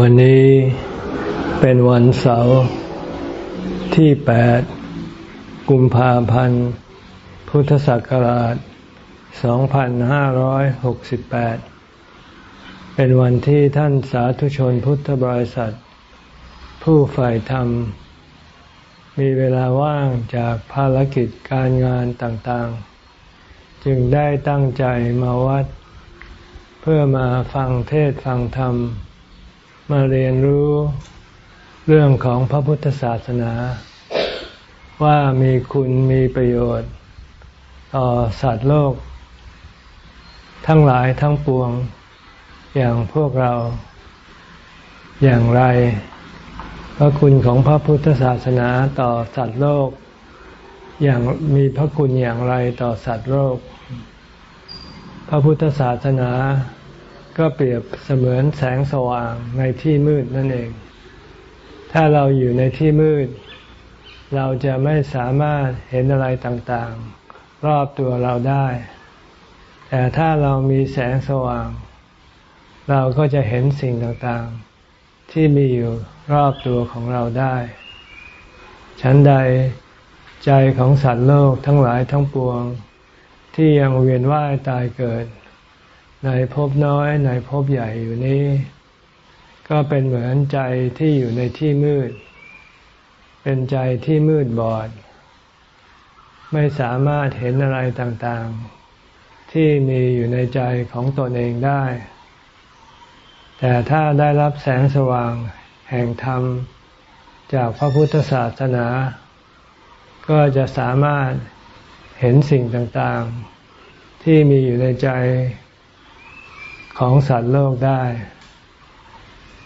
วันนี้เป็นวันเสาร์ที่ 8 กุมภาพันธ์ พุทธศักราช 2568 เป็นวันที่ท่านสาธุชนพุทธบริษัท ผู้ฝ่ายธรรม มีเวลาว่างจากภารกิจการงานต่างๆ จึงได้ตั้งใจมาวัด เพื่อมาฟังเทศฟังธรรม มาเรียนรู้เรื่องของพระพุทธศาสนา ว่ามีคุณมีประโยชน์ ต่อสัตว์โลก ทั้งหลายทั้งปวงอย่างพวกเราอย่างไร พระคุณของพระพุทธศาสนาต่อสัตว์โลก อย่างมีพระคุณอย่างไรต่อสัตว์โลก พระพุทธศาสนา ก็เปรียบเสมือนแสงสว่างในที่มืดนั่นเอง ถ้าเราอยู่ในที่มืด เราจะไม่สามารถเห็นอะไรต่างๆ รอบตัวเราได้ แต่ถ้าเรามีแสงสว่าง เราก็จะเห็นสิ่งต่างๆ ที่มีอยู่รอบตัวของเราได้ ฉันใดใจของสัตว์โลกทั้งหลายทั้งปวง ที่ยังเวียนว่ายตายเกิด ในภพน้อยในภพใหญ่อยู่นี้ ก็เป็นเหมือนใจที่อยู่ในที่มืด เป็นใจที่มืดบอด ไม่สามารถเห็นอะไรต่างๆ ที่มีอยู่ในใจของตนเองได้ แต่ถ้าได้รับแสงสว่างแห่งธรรม จากพระพุทธศาสนา ก็จะสามารถเห็นสิ่งต่างๆ ที่มีอยู่ในใจ ของสัตว์โลกได้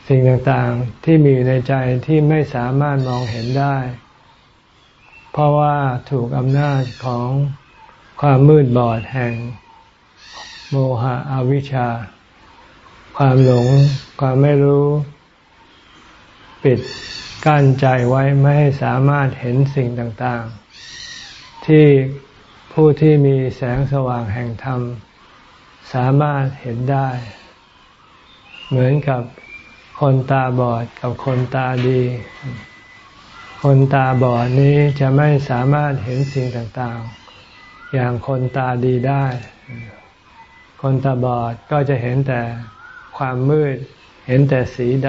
สิ่งต่างๆที่มีอยู่ในใจที่ไม่สามารถมองเห็นได้ เพราะว่าถูกอำนาจของความมืดบอดแห่ง โมหะอวิชชา ความหลง ความไม่รู้ ปิดกั้นใจไว้ไม่ให้สามารถเห็นสิ่งต่างๆ ที่ผู้ที่มีแสงสว่างแห่งธรรม สามารถเห็นได้ เหมือนกับคนตาบอดกับคนตาดี คนตาบอดนี้จะไม่สามารถเห็นสิ่งต่างๆ อย่างคนตาดีได้ คนตาบอดก็จะเห็นแต่ความมืด เห็นแต่สีด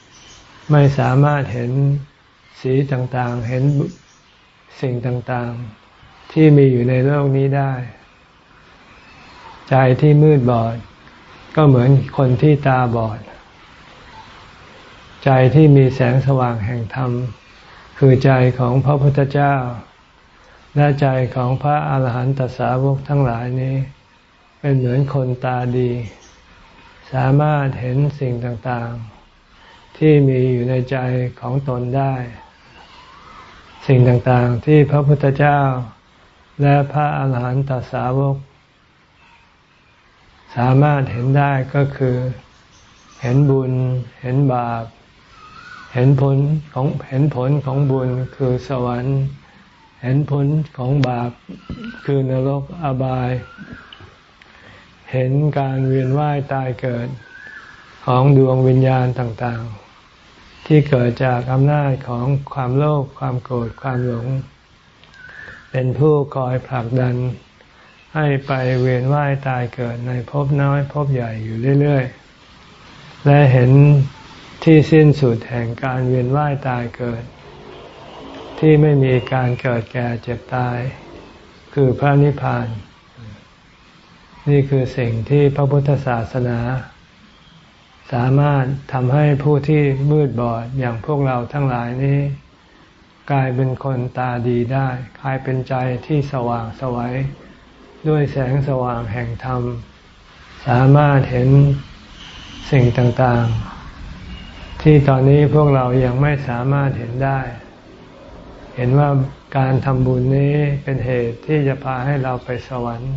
ำ ไม่สามารถเห็นสีต่างๆ เห็นสิ่งต่างๆ ที่มีอยู่ในโลกนี้ได้ ใจที่มืดบอด ก็เหมือนคนที่ตาบอด ใจที่มีแสงสว่างแห่งธรรม คือใจของพระพุทธเจ้า และใจของพระอาหารหันตสาวกทั้งหลายนี้ เป็นเหมือนคนตาดี สามารถเห็นสิ่งต่างๆ ที่มีอยู่ในใจของตนได้ สิ่งต่างๆที่พระพุทธเจ้า และพระอาหารหันตสาวก สามารถเห็นได้ก็คือ เห็นบุญ เห็นบาป เห็นผลของเห็นผลของบุญคือสวรรค์ เห็นผลของบาปคือนรกอบาย เห็นการเวียนว่ายตายเกิดของดวงวิญญาณต่างๆ ที่เกิดจากอำนาจของความโลภความโกรธความหลง เป็นผู้คอยผลักดัน ให้ไปเวียนว่ายตายเกิดในภพน้อยภพใหญ่อยู่เรื่อย ๆ และเห็นที่สิ้นสุดแห่งการเวียนว่ายตายเกิด ที่ไม่มีการเกิดแก่เจ็บตาย คือพระนิพพาน นี่คือสิ่งที่พระพุทธศาสนา สามารถทำให้ผู้ที่มืดบอดอย่างพวกเราทั้งหลายนี้ กลายเป็นคนตาดีได้ กลายเป็นใจที่สว่างสวัย ด้วยแสงสว่างแห่งธรรม สามารถเห็นสิ่งต่างๆ ที่ตอนนี้พวกเรายังไม่สามารถเห็นได้ เห็นว่าการทำบุญนี้เป็นเหตุที่จะพาให้เราไปสวรรค์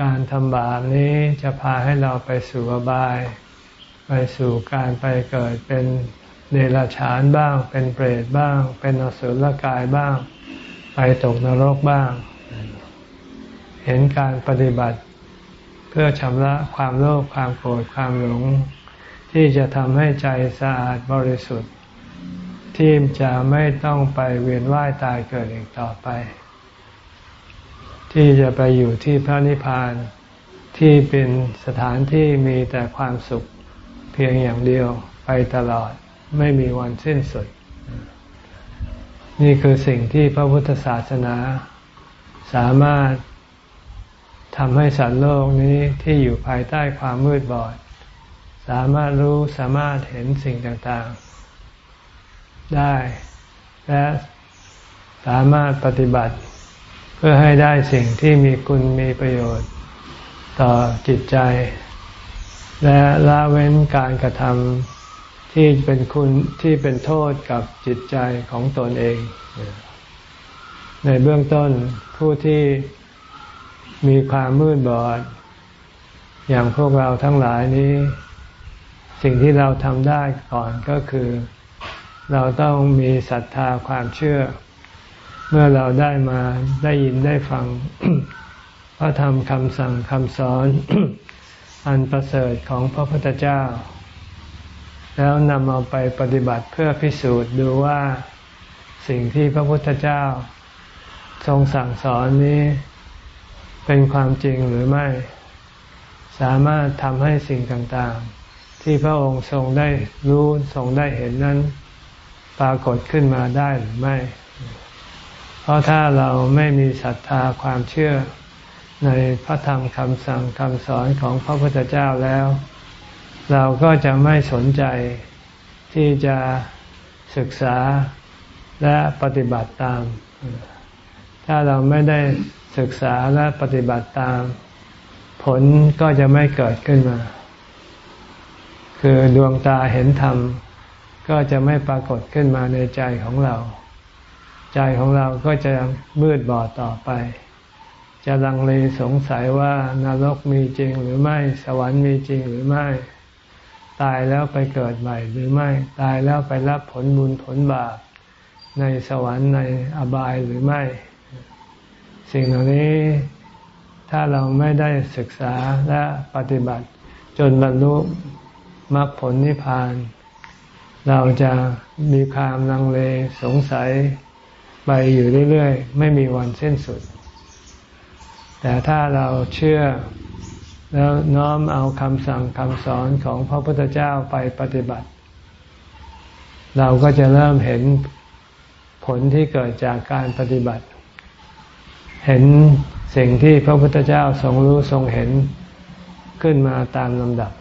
การทำบาปนี้จะพาให้เราไปสู่อบาย ไปสู่การไปเกิดเป็นเดรัจฉานบ้าง เป็นเปรตบ้าง เป็นอสุรกายบ้าง ไปตกนรกบ้าง เห็นการปฏิบัติ เพื่อชำระความโลภความโกรธความหลง ที่จะทำให้ใจสะอาดบริสุทธิ์ ที่จะไม่ต้องไปเวียนว่ายตายเกิดอีกต่อไป ที่จะไปอยู่ที่พระนิพพานที่เป็นสถานที่มีแต่ความสุขเพียงอย่างเดียวไปตลอดไม่มีวันสิ้นสุด นี่คือสิ่งที่พระพุทธศาสนาสามารถ ทำให้สัตว์โลกนี้ที่อยู่ภายใต้ความมืดบอด สามารถรู้สามารถเห็นสิ่งต่างๆ ได้ และสามารถปฏิบัติ เพื่อให้ได้สิ่งที่มีคุณมีประโยชน์ ต่อจิตใจ และละเว้นการกระทำที่เป็นคุณที่เป็นโทษกับจิตใจของตนเอง ในเบื้องต้นผู้ที่ มีความมืดบอด อย่างพวกเราทั้งหลายนี้ สิ่งที่เราทำได้ก่อนก็คือ เราต้องมีศรัทธาความเชื่อ เมื่อเราได้มาได้ยินได้ฟังพระธรรมคำสั่งคำสอน อันประเสริฐของพระพุทธเจ้า แล้วนำเอาไปปฏิบัติเพื่อพิสูจน์ดูว่าสิ่งที่พระพุทธเจ้า ทรงสั่งสอนนี้ เป็นความจริงหรือไม่ สามารถทำให้สิ่งต่างๆ ที่พระองค์ทรงได้รู้ทรงได้เห็นนั้น ปรากฏขึ้นมาได้หรือไม่ เพราะถ้าเราไม่มีศรัทธาความเชื่อในพระธรรมคำสั่งคำสอนของพระพุทธเจ้าแล้ว เราก็จะไม่สนใจที่จะศึกษาและปฏิบัติตาม ถ้าเราไม่ได้ ศึกษาและปฏิบัติตาม ผลก็จะไม่เกิดขึ้นมา คือดวงตาเห็นธรรม ก็จะไม่ปรากฏขึ้นมาในใจของเรา ใจของเราก็จะมืดบอดต่อไป จะลังเลสงสัยว่านรกมีจริงหรือไม่ สวรรค์มีจริงหรือไม่ ตายแล้วไปเกิดใหม่หรือไม่ ตายแล้วไปรับผลบุญผลบาปในสวรรค์ในอบายหรือไม่ สิ่งเหล่านี้ถ้าเราไม่ได้ศึกษาและปฏิบัติ จนบรรลุมรรคผลนิพพาน เราจะมีความลังเลสงสัยไปอยู่เรื่อยๆ ไม่มีวันสิ้นสุด แต่ถ้าเราเชื่อแล้วน้อมเอาคำสั่งคำสอนของพระพุทธเจ้าไปปฏิบัติ เราก็จะเริ่มเห็นผลที่เกิดจากการปฏิบัติ เห็นสิ่งที่พระพุทธเจ้าทรงรู้ทรงเห็นขึ้นมาตามลำดับ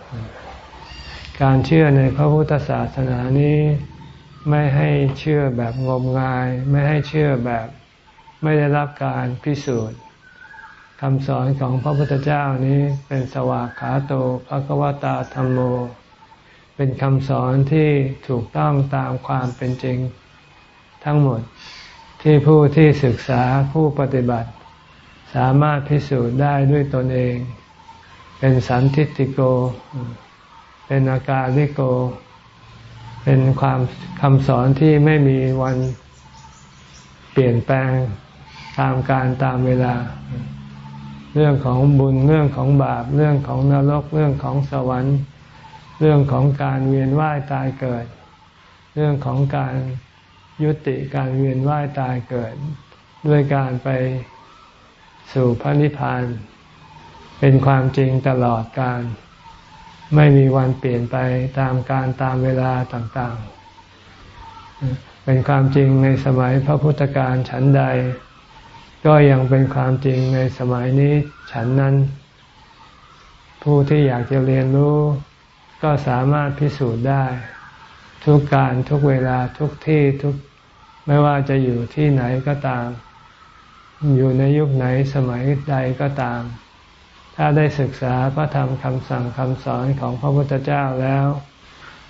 การเชื่อในพระพุทธศาสนานี้ไม่ให้เชื่อแบบงมงาย ไม่ให้เชื่อแบบไม่ได้รับการพิสูจน์คำสอนของพระพุทธเจ้านี้เป็นสวากขาโตภควตาธรรมโม เป็นคำสอนที่ถูกต้องตามความเป็นจริงทั้งหมด ที่ผู้ที่ศึกษาผู้ปฏิบัติ สามารถพิสูจน์ได้ด้วยตนเอง เป็นสันทิติโก เป็นอาการลิโก เป็นความคำสอนที่ไม่มีวันเปลี่ยนแปลงตามการตามเวลา เรื่องของบุญเรื่องของบาป เรื่องของนรกเรื่องของสวรรค์ เรื่องของการเวียนว่ายตายเกิด เรื่องของการ ยุติการเวียนว่ายตายเกิด ด้วยการไปสู่พระนิพพาน เป็นความจริงตลอดการ ไม่มีวันเปลี่ยนไปตามการตามเวลาต่างๆ เป็นความจริงในสมัยพระพุทธการฉันใด ก็ยังเป็นความจริงในสมัยนี้ฉันนั้น ผู้ที่อยากจะเรียนรู้ ก็สามารถพิสูจน์ได้ ทุกการทุกเวลาทุกที่ทุก ไม่ว่าจะอยู่ที่ไหนก็ตาม อยู่ในยุคไหนสมัยใดก็ตาม ถ้าได้ศึกษาพระธรรมคำสั่งคำสอนของพระพุทธเจ้าแล้ว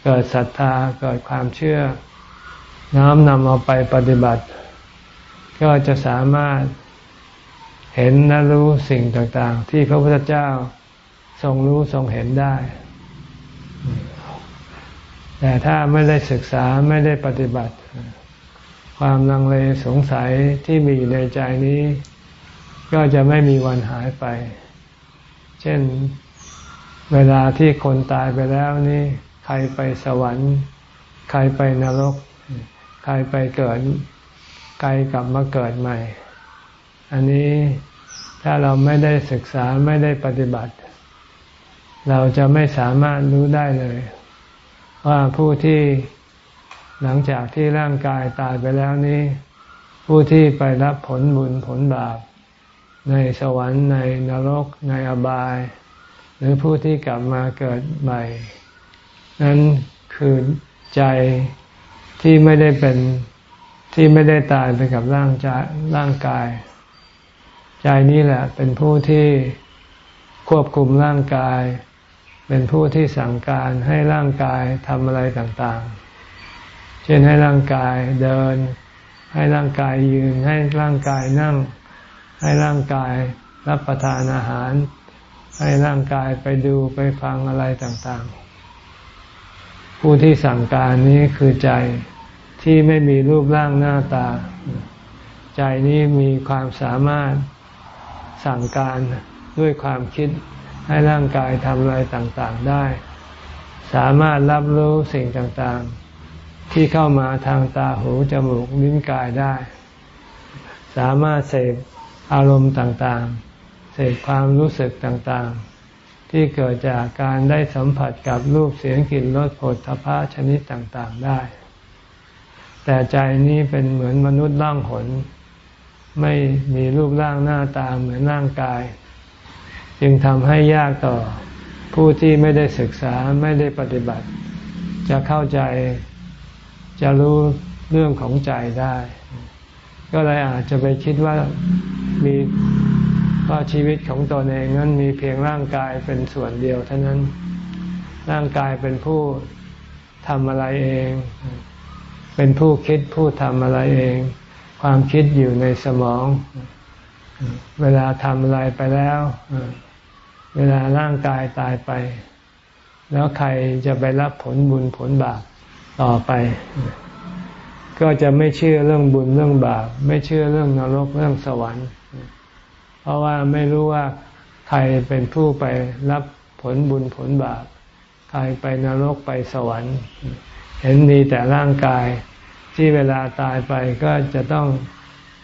เกิดศรัทธาเกิดความเชื่อ น้อมนำเอาไปปฏิบัติ ก็จะสามารถเห็นและรู้สิ่งต่างๆ ที่พระพุทธเจ้าทรงรู้ทรงเห็นได้ แต่ถ้าไม่ได้ศึกษาไม่ได้ปฏิบัติ ความลังเลสงสัยที่มีอยู่ในใจนี้ ก็จะไม่มีวันหายไป เช่นเวลาที่คนตายไปแล้วนี่ ใครไปสวรรค์ ใครไปนรก ใครไปเกิด ใครกลับมาเกิดใหม่ อันนี้ถ้าเราไม่ได้ศึกษาไม่ได้ปฏิบัติ เราจะไม่สามารถรู้ได้เลย ว่าผู้ที่ หลังจากที่ร่างกายตายไปแล้วนี้ ผู้ที่ไปรับผลบุญผลบาป ในสวรรค์ในนรก ในอบาย หรือผู้ที่กลับมาเกิดใหม่ นั้นคือใจที่ไม่ได้เป็นที่ไม่ได้ตายไปกับร่างจร่างกาย ใจนี้แหละเป็นผู้ที่ควบคุมร่างกาย เป็นผู้ที่สั่งการให้ร่างกายทำอะไรต่างๆ เช่นให้ร่างกายเดิน ให้ร่างกายยืน ให้ร่างกายนั่ง ให้ร่างกายรับประทานอาหาร ให้ร่างกายไปดูไปฟังอะไรต่างๆ ผู้ที่สั่งการนี้คือใจที่ไม่มีรูปร่างหน้าตา ใจนี้มีความสามารถสั่งการด้วยความคิดให้ร่างกายทำอะไรต่างๆได้ สามารถรับรู้สิ่งต่างๆ ที่เข้ามาทางตาหูจมูกลิ้นกายได้ สามารถเสพอารมณ์ต่างๆ เสพความรู้สึกต่างๆ ที่เกิดจากการได้สัมผัสกับรูปเสียงกลิ่นรสผลทพะชนิดต่างๆได้ แต่ใจนี้เป็นเหมือนมนุษย์ร่างหนไม่มีรูปร่างหน้าตาเหมือนร่างกาย จึงทำให้ยากต่อผู้ที่ไม่ได้ศึกษาไม่ได้ปฏิบัติ จะเข้าใจ จะรู้เรื่องของใจได้ ก็เลยอาจจะไปคิดว่ามีว่าชีวิตของตนเองนั้นมีเพียงร่างกายเป็นส่วนเดียวเท่านั้น ร่างกายเป็นผู้ทำอะไรเอง เป็นผู้คิดผู้ทำอะไรเอง ความคิดอยู่ในสมอง เวลาทำอะไรไปแล้ว เวลาร่างกายตายไป แล้วใครจะไปรับผลบุญผลบาป ต่อไป ก็จะไม่เชื่อเรื่องบุญเรื่องบาปไม่เชื่อเรื่องนรกเรื่องสวรรค์ เพราะว่าไม่รู้ว่าใครเป็นผู้ไปรับผลบุญผลบาปใครไปนรกไปสวรรค์ เห็นมีแต่ร่างกายที่เวลาตายไปก็จะต้อง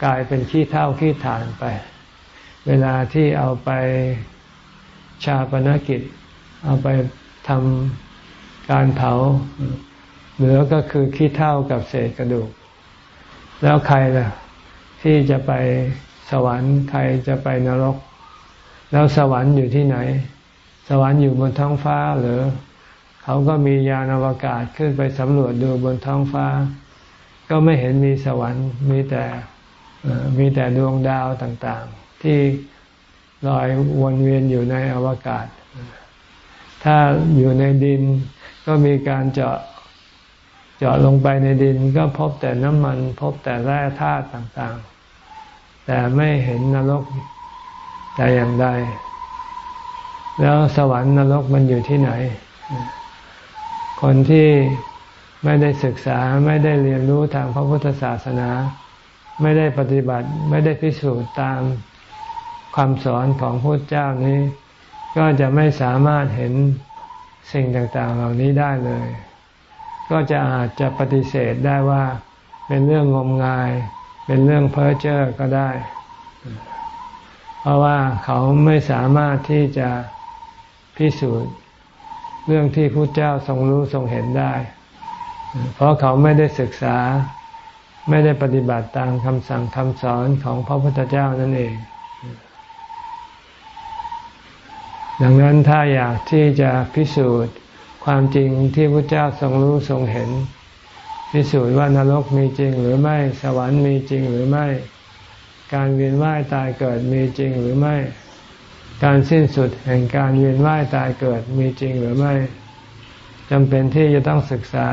กลายเป็นขี้เท่าขี้ฐานไป เวลาที่เอาไปชาปนกิจ เอาไปทำการเผา เหลือก็คือขี้เท่ากับเศษกระดูก แล้วใครล่ะ ที่จะไปสวรรค์ใครจะไปนรก แล้วสวรรค์อยู่ที่ไหน สวรรค์อยู่บนท้องฟ้าหรือเขาก็มียานอวกาศขึ้นไปสำรวจดูบนท้องฟ้า ก็ไม่เห็นมีสวรรค์มีแต่มีแต่ดวงดาวต่างๆ ที่ลอยวนเวียนอยู่ในอวกาศ ถ้าอยู่ในดินก็มีการเจาะ เจาะลงไปในดินก็พบแต่น้ำมัน พบแต่แร่ธาตุต่างๆ แต่ไม่เห็นนรกแต่อย่างใด แล้วสวรรค์นรกมันอยู่ที่ไหน คนที่ไม่ได้ศึกษาไม่ได้เรียนรู้ทางพระพุทธศาสนา ไม่ได้ปฏิบัติไม่ได้พิสูจน์ตามคำสอนของพระเจ้านี้ ก็จะไม่สามารถเห็นสิ่งต่างๆ เหล่านี้ได้เลย ก็จะอาจจะปฏิเสธได้ว่าเป็นเรื่องงมงาย เป็นเรื่องเพ้อเจ้อก็ได้ เพราะว่าเขาไม่สามารถที่จะพิสูจน์เรื่องที่พระเจ้าทรงรู้ทรงเห็นได้ เพราะเขาไม่ได้ศึกษาไม่ได้ปฏิบัติตามคำสั่งคำสอนของพระพุทธเจ้านั่นเอง ดังนั้นถ้าอยากที่จะพิสูจน์ ความจริงที่พระเจ้าทรงรู้ทรงเห็น พิสูจน์ว่านรกมีจริงหรือไม่สวรรค์มีจริงหรือไม่ การเวียนว่ายตายเกิดมีจริงหรือไม่ การสิ้นสุดแห่งการเวียนว่ายตายเกิดมีจริงหรือไม่จำเป็นที่จะต้องศึกษา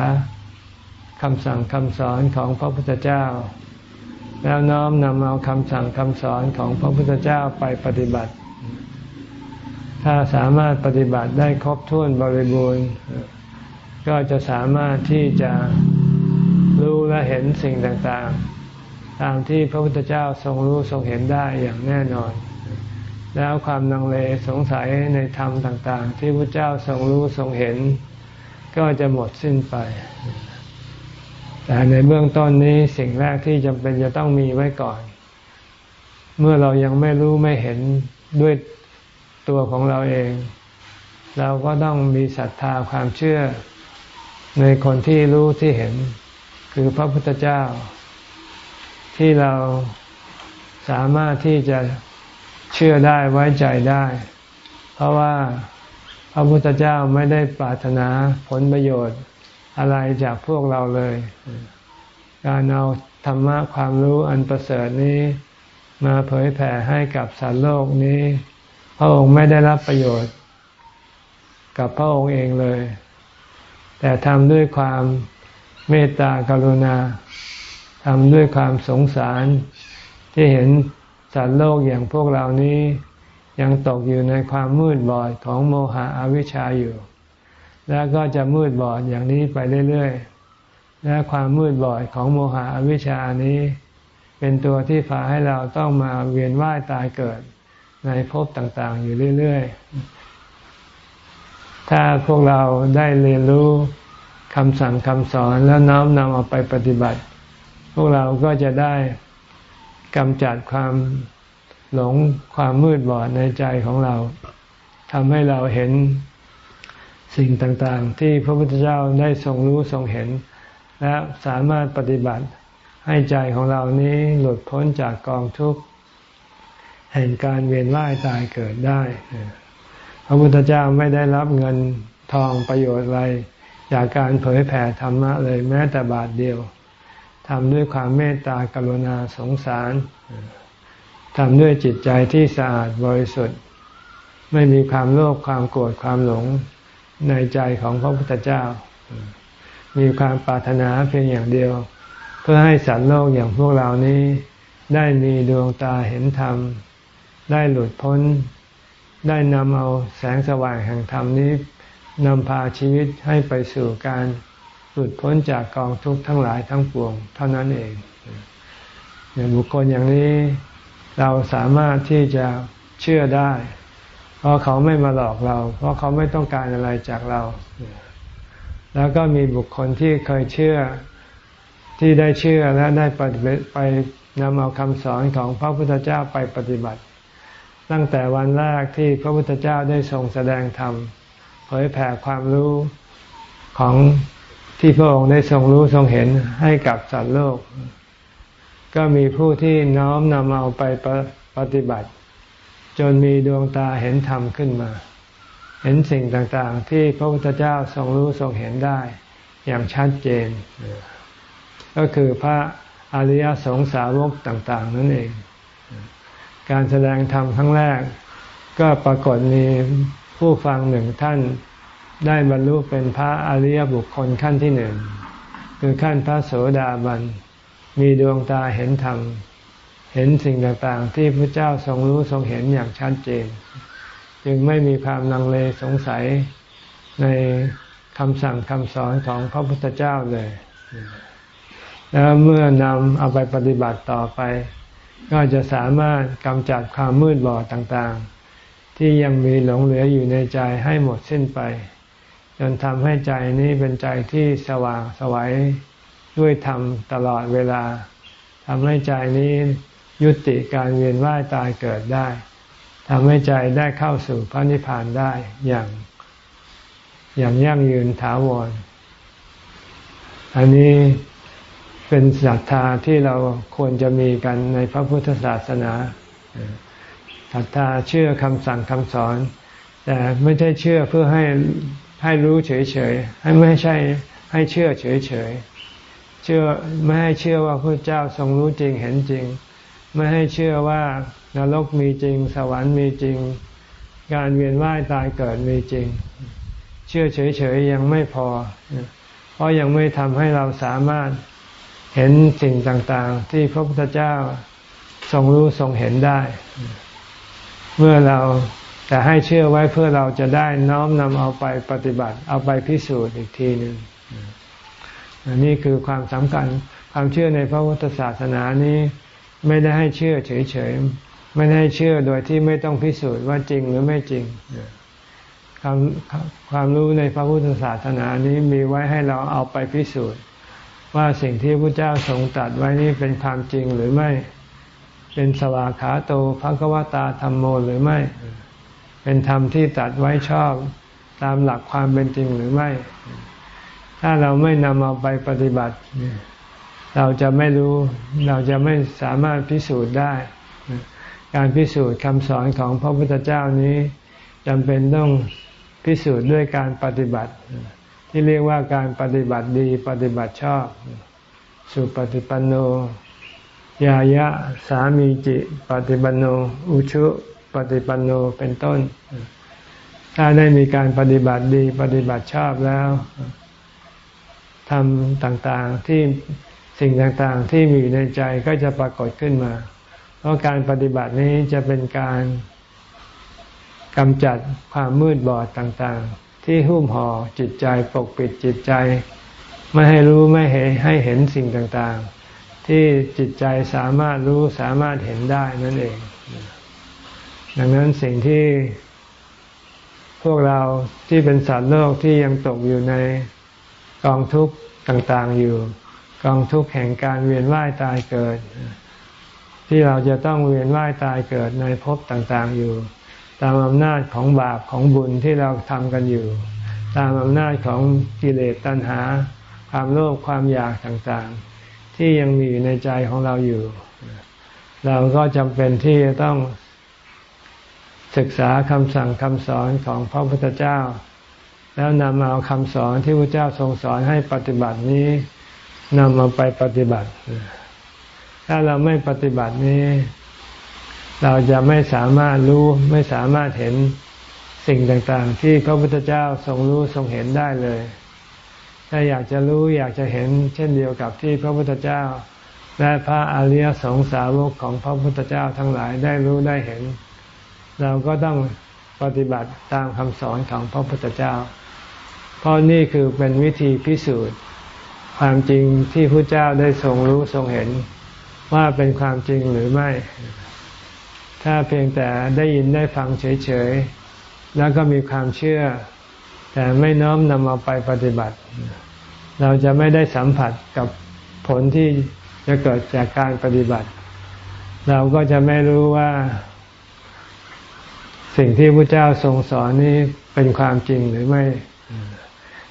คำสั่งคำสอนของพระพุทธเจ้า แล้วน้อมนำเอาคำสั่งคำสอนของพระพุทธเจ้าไปปฏิบัติ ถ้าสามารถปฏิบัติได้ครบถ้วนบริบูรณ์ ก็จะสามารถที่จะรู้และเห็นสิ่งต่างๆ ตามที่พระพุทธเจ้าทรงรู้ทรงเห็นได้อย่างแน่นอน แล้วความนังเลสงสัยในธรรมต่างๆ ที่พระเจ้าทรงรู้ทรงเห็น ก็จะหมดสิ้นไป แต่ในเบื้องต้นนี้สิ่งแรกที่จำเป็นจะต้องมีไว้ก่อน เมื่อเรายังไม่รู้ไม่เห็นด้วย ตัวของเราเอง เราก็ต้องมีศรัทธาความเชื่อ ในคนที่รู้ที่เห็น คือพระพุทธเจ้า ที่เราสามารถที่จะเชื่อได้ไว้ใจได้ เพราะว่าพระพุทธเจ้าไม่ได้ปรารถนาผลประโยชน์อะไรจากพวกเราเลย การเอาธรรมะความรู้อันประเสริฐนี้ มาเผยแผ่ให้กับสัตว์โลกนี้ พระองค์ไม่ได้รับประโยชน์ กับพระองค์เองเลย แต่ทำด้วยความเมตตากรุณาทำด้วยความสงสาร ที่เห็นสัตว์โลกอย่างพวกเรานี้ ยังตกอยู่ในความมืดบอดของโมหะอวิชชาอยู่ แล้วก็จะมืดบอดอย่างนี้ไปเรื่อยๆ และความมืดบอดของโมหะอวิชชานี้ เป็นตัวที่พาให้เราต้องมาเวียนว่ายตายเกิด ในภพต่างๆ อยู่เรื่อยๆ ถ้าพวกเราได้เรียนรู้คำสั่งคำสอนแล้วน้อมนำเอาไปปฏิบัติ พวกเราก็จะได้กำจัดความหลงความมืดบอดในใจของเราทำให้เราเห็นสิ่งต่างๆ ที่พระพุทธเจ้าได้ทรงรู้ทรงเห็น และสามารถปฏิบัติให้ใจของเรานี้หลุดพ้นจากกองทุกข์ แห่งการเวียนว่ายตายเกิดได้ พระพุทธเจ้าไม่ได้รับเงินทองประโยชน์อะไร จากการเผยแผ่ธรรมะเลยแม้แต่บาทเดียวทำด้วยความเมตตากรุณาสงสารทำด้วยจิตใจที่สะอาดบริสุทธิ์ ไม่มีความโลภความโกรธความหลงในใจของพระพุทธเจ้า มีความปรารถนาเพียงอย่างเดียว เพื่อให้สัตว์โลกอย่างพวกเรานี้ได้มีดวงตาเห็นธรรม ได้หลุดพ้น ได้นำเอาแสงสว่างแห่งธรรมนี้นำพาชีวิตให้ไปสู่การหลุดพ้นจากกองทุกข์ทั้งหลายทั้งปวง เท่านั้นเองอย่างบุคคลอย่างนี้เราสามารถที่จะเชื่อได้ เพราะเขาไม่มาหลอกเรา เพราะเขาไม่ต้องการอะไรจากเรา แล้วก็มีบุคคลที่เคยเชื่อที่ได้เชื่อและได้ปฏิบัติไปนำเอาคำสอนของพระพุทธเจ้าไปปฏิบัติ ตั้งแต่วันแรกที่พระพุทธเจ้าได้ทรงแสดงธรรมเผยแผ่ความรู้ของที่พระองค์ได้ทรงรู้ทรงเห็นให้กับสัตว์โลก ก็มีผู้ที่น้อมนำเอาไปปฏิบัติ จนมีดวงตาเห็นธรรมขึ้นมา เห็นสิ่งต่างๆ ที่พระพุทธเจ้าทรงรู้ทรงเห็นได้อย่างชัดเจน ก็คือพระอริยสงสาวกต่าง ๆ นั่นเอง การแสดงธรรมครั้งแรก ก็ปรากฏมีผู้ฟังหนึ่งท่านได้บรรลุเป็นพระอริยบุคคลขั้นที่หนึ่งคือขั้นพระโสดาบัน มีดวงตาเห็นธรรม เห็นสิ่งต่างๆ ที่พระเจ้าทรงรู้ทรงเห็นอย่างชัดเจน จึงไม่มีความลังเลสงสัยในคำสั่งคำสอนของพระพุทธเจ้าเลย แล้วเมื่อนำเอาไปปฏิบัติต่อไป ก็จะสามารถกำจัดความมืดบอดต่างๆ ที่ยังมีหลงเหลืออยู่ในใจให้หมดสิ้นไป จนทำให้ใจนี้เป็นใจที่สว่างสวัยด้วยธรรมตลอดเวลาทำให้ใจนี้ยุติการเวียนว่ายตายเกิดได้ทำให้ใจได้เข้าสู่พระนิพพานได้อย่าง อย่างยั่งยืนถาวร อันนี้ เป็นศรัทธาที่เราควรจะมีกันในพระพุทธศาสนาศรัทธาเชื่อคำสั่งคำสอน แต่ไม่ใช่เชื่อเพื่อให้ให้รู้เฉยๆให้ไม่ใช่ให้เชื่อเฉยๆเชื่อไม่ให้เชื่อว่าพระเจ้าทรงรู้จริงเห็นจริง ไม่ให้เชื่อว่านรกมีจริง สวรรค์มีจริง การเวียนว่ายตายเกิดมีจริง เชื่อเฉยๆยังไม่พอ เพราะยังไม่ทำให้เราสามารถ เห็นสิ่งต่างๆ ที่พระพุทธเจ้าทรงรู้ทรงเห็นได้ เมื่อเราแต่ให้เชื่อไว้เพื่อเราจะได้น้อมนำเอาไปปฏิบัติ เอาไปพิสูจน์อีกทีหนึ่งนนี้คือความสำคัญความเชื่อในพระพุทธศาสนานี้ ไม่ได้ให้เชื่อเฉยๆไม่ได้ให้เชื่อโดยที่ไม่ต้องพิสูจน์ว่าจริงหรือไม่จริงความความรู้ในพระพุทธศาสนานี้มีไว้ให้เราเอาไปพิสูจน์ ว่าสิ่งที่พระเจ้าทรงตรัสไว้นี้เป็นความจริงหรือไม่ เป็นสวากขาโตภควตาธรรมโมหรือไม่ เป็นธรรมที่ตัดไว้ชอบตามหลักความเป็นจริงหรือไม่ ถ้าเราไม่นำเอาไปปฏิบัติ เราจะไม่รู้เราจะไม่สามารถพิสูจน์ได้ การพิสูจน์คำสอนของพระพุทธเจ้านี้จำเป็นต้องพิสูจน์ด้วยการปฏิบัติ ที่เรียกว่าการปฏิบัติดีปฏิบัติชอบ สุปฏิปันโน ยายะสามีจิ ปฏิปันโน อุชุปฏิปันโนเป็นต้น ถ้าได้มีการปฏิบัติดี ปฏิบัติชอบแล้วทำต่างๆที่สิ่งต่างๆที่มีในใจก็จะปรากฏขึ้นมา เพราะการปฏิบัตินี้จะเป็นการกำจัดความมืดบอดต่างๆ ที่หุ้มห่อจิตใจปกปิดจิตใจ ไม่ให้รู้ไม่เห็นให้เห็นสิ่งต่างๆ ที่จิตใจสามารถรู้สามารถเห็นได้นั่นเอง ดังนั้นสิ่งที่พวกเราที่เป็นสัตว์โลกที่ยังตกอยู่ในกองทุกข์ต่างๆอยู่ กองทุกข์แห่งการเวียนว่ายตายเกิด ที่เราจะต้องเวียนว่ายตายเกิดในภพต่างๆอยู่ ตามอำนาจของบาปของบุญที่เราทำกันอยู่ ตามอำนาจของกิเลสตัณหา ความโลภความอยากต่างๆ ที่ยังมีอยู่ในใจของเราอยู่ เราก็จำเป็นที่จะต้องศึกษาคำสั่งคำสอนของพระพุทธเจ้า แล้วนำเอาคำสอนที่พระเจ้าทรงสอนให้ปฏิบัตินี้นำมาไปปฏิบัติ ถ้าเราไม่ปฏิบัตินี้ เราจะไม่สามารถรู้ไม่สามารถเห็นสิ่งต่างๆ ที่พระพุทธเจ้าทรงรู้ทรงเห็นได้เลย ถ้าอยากจะรู้อยากจะเห็น เช่นเดียวกับที่พระพุทธเจ้า และพระอริยสงสาวกของพระพุทธเจ้าทั้งหลายได้รู้ได้เห็น เราก็ต้องปฏิบัติตามคำสอนของพระพุทธเจ้า เพราะนี่คือเป็นวิธีพิสูจน์ ความจริงที่พระเจ้าได้ทรงรู้ทรงเห็นว่าเป็นความจริงหรือไม่ ถ้าเพียงแต่ได้ยินได้ฟังเฉยๆ แล้วก็มีความเชื่อ แต่ไม่น้อมนำมาไปปฏิบัติ เราจะไม่ได้สัมผัสกับผลที่จะเกิดจากการปฏิบัติ เราก็จะไม่รู้ว่า สิ่งที่พระเจ้าทรงสอนนี้เป็นความจริงหรือไม่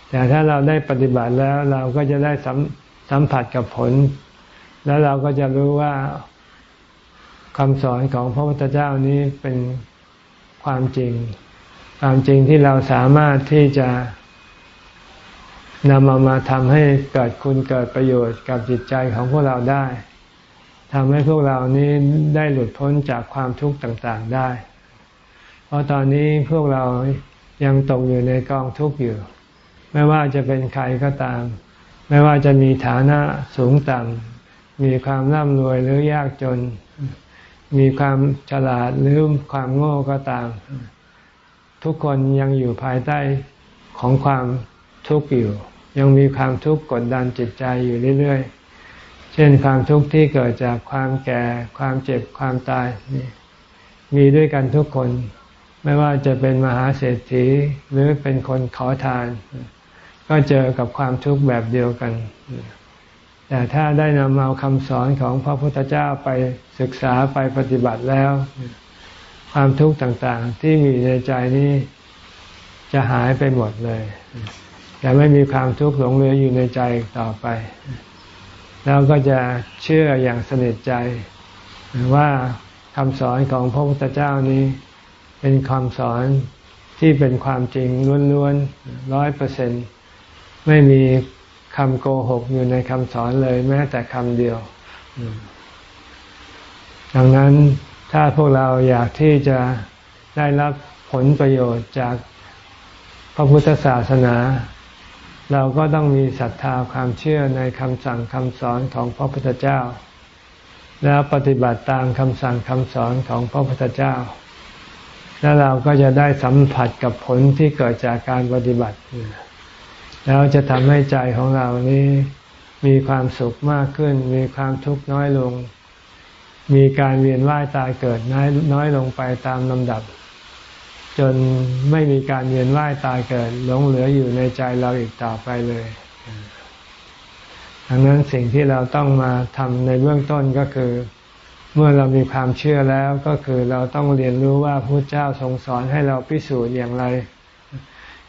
แต่ถ้าเราได้ปฏิบัติแล้วเราก็จะได้สัมสัมผัสกับผล แล้วเราก็จะรู้ว่า คำสอนของพระพุทธเจ้านี้เป็นความจริง ความจริงที่เราสามารถที่จะนำมามาทำให้เกิดคุณเกิดประโยชน์กับจิตใจของพวกเราได้ทำให้พวกเรานี้ได้หลุดพ้นจากความทุกข์ต่างๆได้ เพราะตอนนี้พวกเรายังตกอยู่ในกองทุกข์อยู่ ไม่ว่าจะเป็นใครก็ตาม ไม่ว่าจะมีฐานะสูงต่ำมีความร่ำรวยหรือยากจน มีความฉลาดหรือความโง่ก็ตาม ทุกคนยังอยู่ภายใต้ของความทุกข์อยู่ ยังมีความทุกข์กดดันจิตใจอยู่เรื่อยๆ เช่นความทุกข์ที่เกิดจากความแก่ ความเจ็บความตายนี่มีด้วยกันทุกคน ไม่ว่าจะเป็นมหาเศรษฐีหรือเป็นคนขอทาน ก็เจอกับความทุกข์แบบเดียวกัน แต่ถ้าได้นำเอาคำสอนของพระพุทธเจ้าไปศึกษาไปปฏิบัติแล้ว ความทุกข์ต่างๆ ที่มีในใจนี้จะหายไปหมดเลยจะไม่มีความทุกข์หลงเหลืออยู่ในใจต่อไป แล้วก็จะเชื่ออย่างสนิทใจว่าคำสอนของพระพุทธเจ้านี้ เป็นคำสอนที่เป็นความจริงล้วนๆร้อยเปอร์เซ็นไม่มี คำโกหกอยู่ในคำสอนเลยแม้แต่คำเดียว ดังนั้นถ้าพวกเราอยากที่จะได้รับผลประโยชน์จากพระพุทธศาสนา เราก็ต้องมีศรัทธาความเชื่อในคำสั่งคำสอนของพระพุทธเจ้า แล้วปฏิบัติตามคำสั่งคำสอนของพระพุทธเจ้า แล้วเราก็จะได้สัมผัสกับผลที่เกิดจากการปฏิบัติ แล้วจะทำให้ใจของเรานี้มีความสุขมากขึ้น มีความทุกข์น้อยลง มีการเวียนว่ายตายเกิดน้อยน้อยลงไปตามลำดับ จนไม่มีการเวียนว่ายตายเกิดหลงเหลืออยู่ในใจเราอีกต่อไปเลยดังนั้นสิ่งที่เราต้องมาทำในเบื้องต้นก็คือ เมื่อเรามีความเชื่อแล้วก็คือเราต้องเรียนรู้ว่าพระเจ้าทรงสอนให้เราพิสูจน์อย่างไร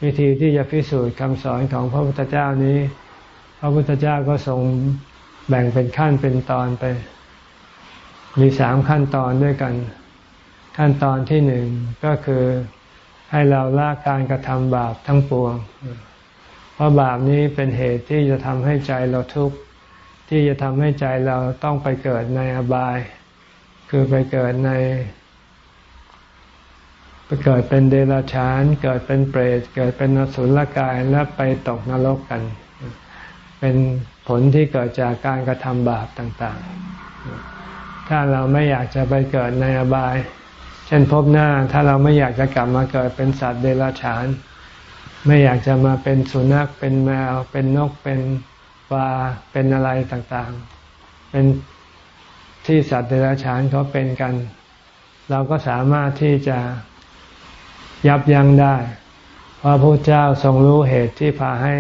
วิธีที่จะพิสูจน์คำสอนของพระพุทธเจ้านี้ พระพุทธเจ้าก็ทรงแบ่งเป็นขั้นเป็นตอนไป มีสามขั้นตอนด้วยกัน ขั้นตอนที่หนึ่งก็คือให้เราละการกระทำบาปทั้งปวง เพราะบาปนี้เป็นเหตุที่จะทำให้ใจเราทุกข์ที่จะทำให้ใจเราต้องไปเกิดในอบาย คือไปเกิดใน เกิดเป็นเดรัจฉาน เกิดเป็นเปรต เกิดเป็นนสุลกายและไปตกนรกกัน เป็นผลที่เกิดจากการกระทำบาปต่างๆ ถ้าเราไม่อยากจะไปเกิดในอบาย เช่นพบหน้า ถ้าเราไม่อยากจะกลับมาเกิดเป็นสัตว์เดรัจฉาน ไม่อยากจะมาเป็นสุนัข เป็นแมว เป็นนก เป็นปลา เป็นอะไรต่างๆ เป็นที่สัตว์เดรัจฉานเขาเป็นกัน เราก็สามารถที่จะ ยับยั้งได้ เพราะพระเจ้าทรงรู้เหตุที่พาให้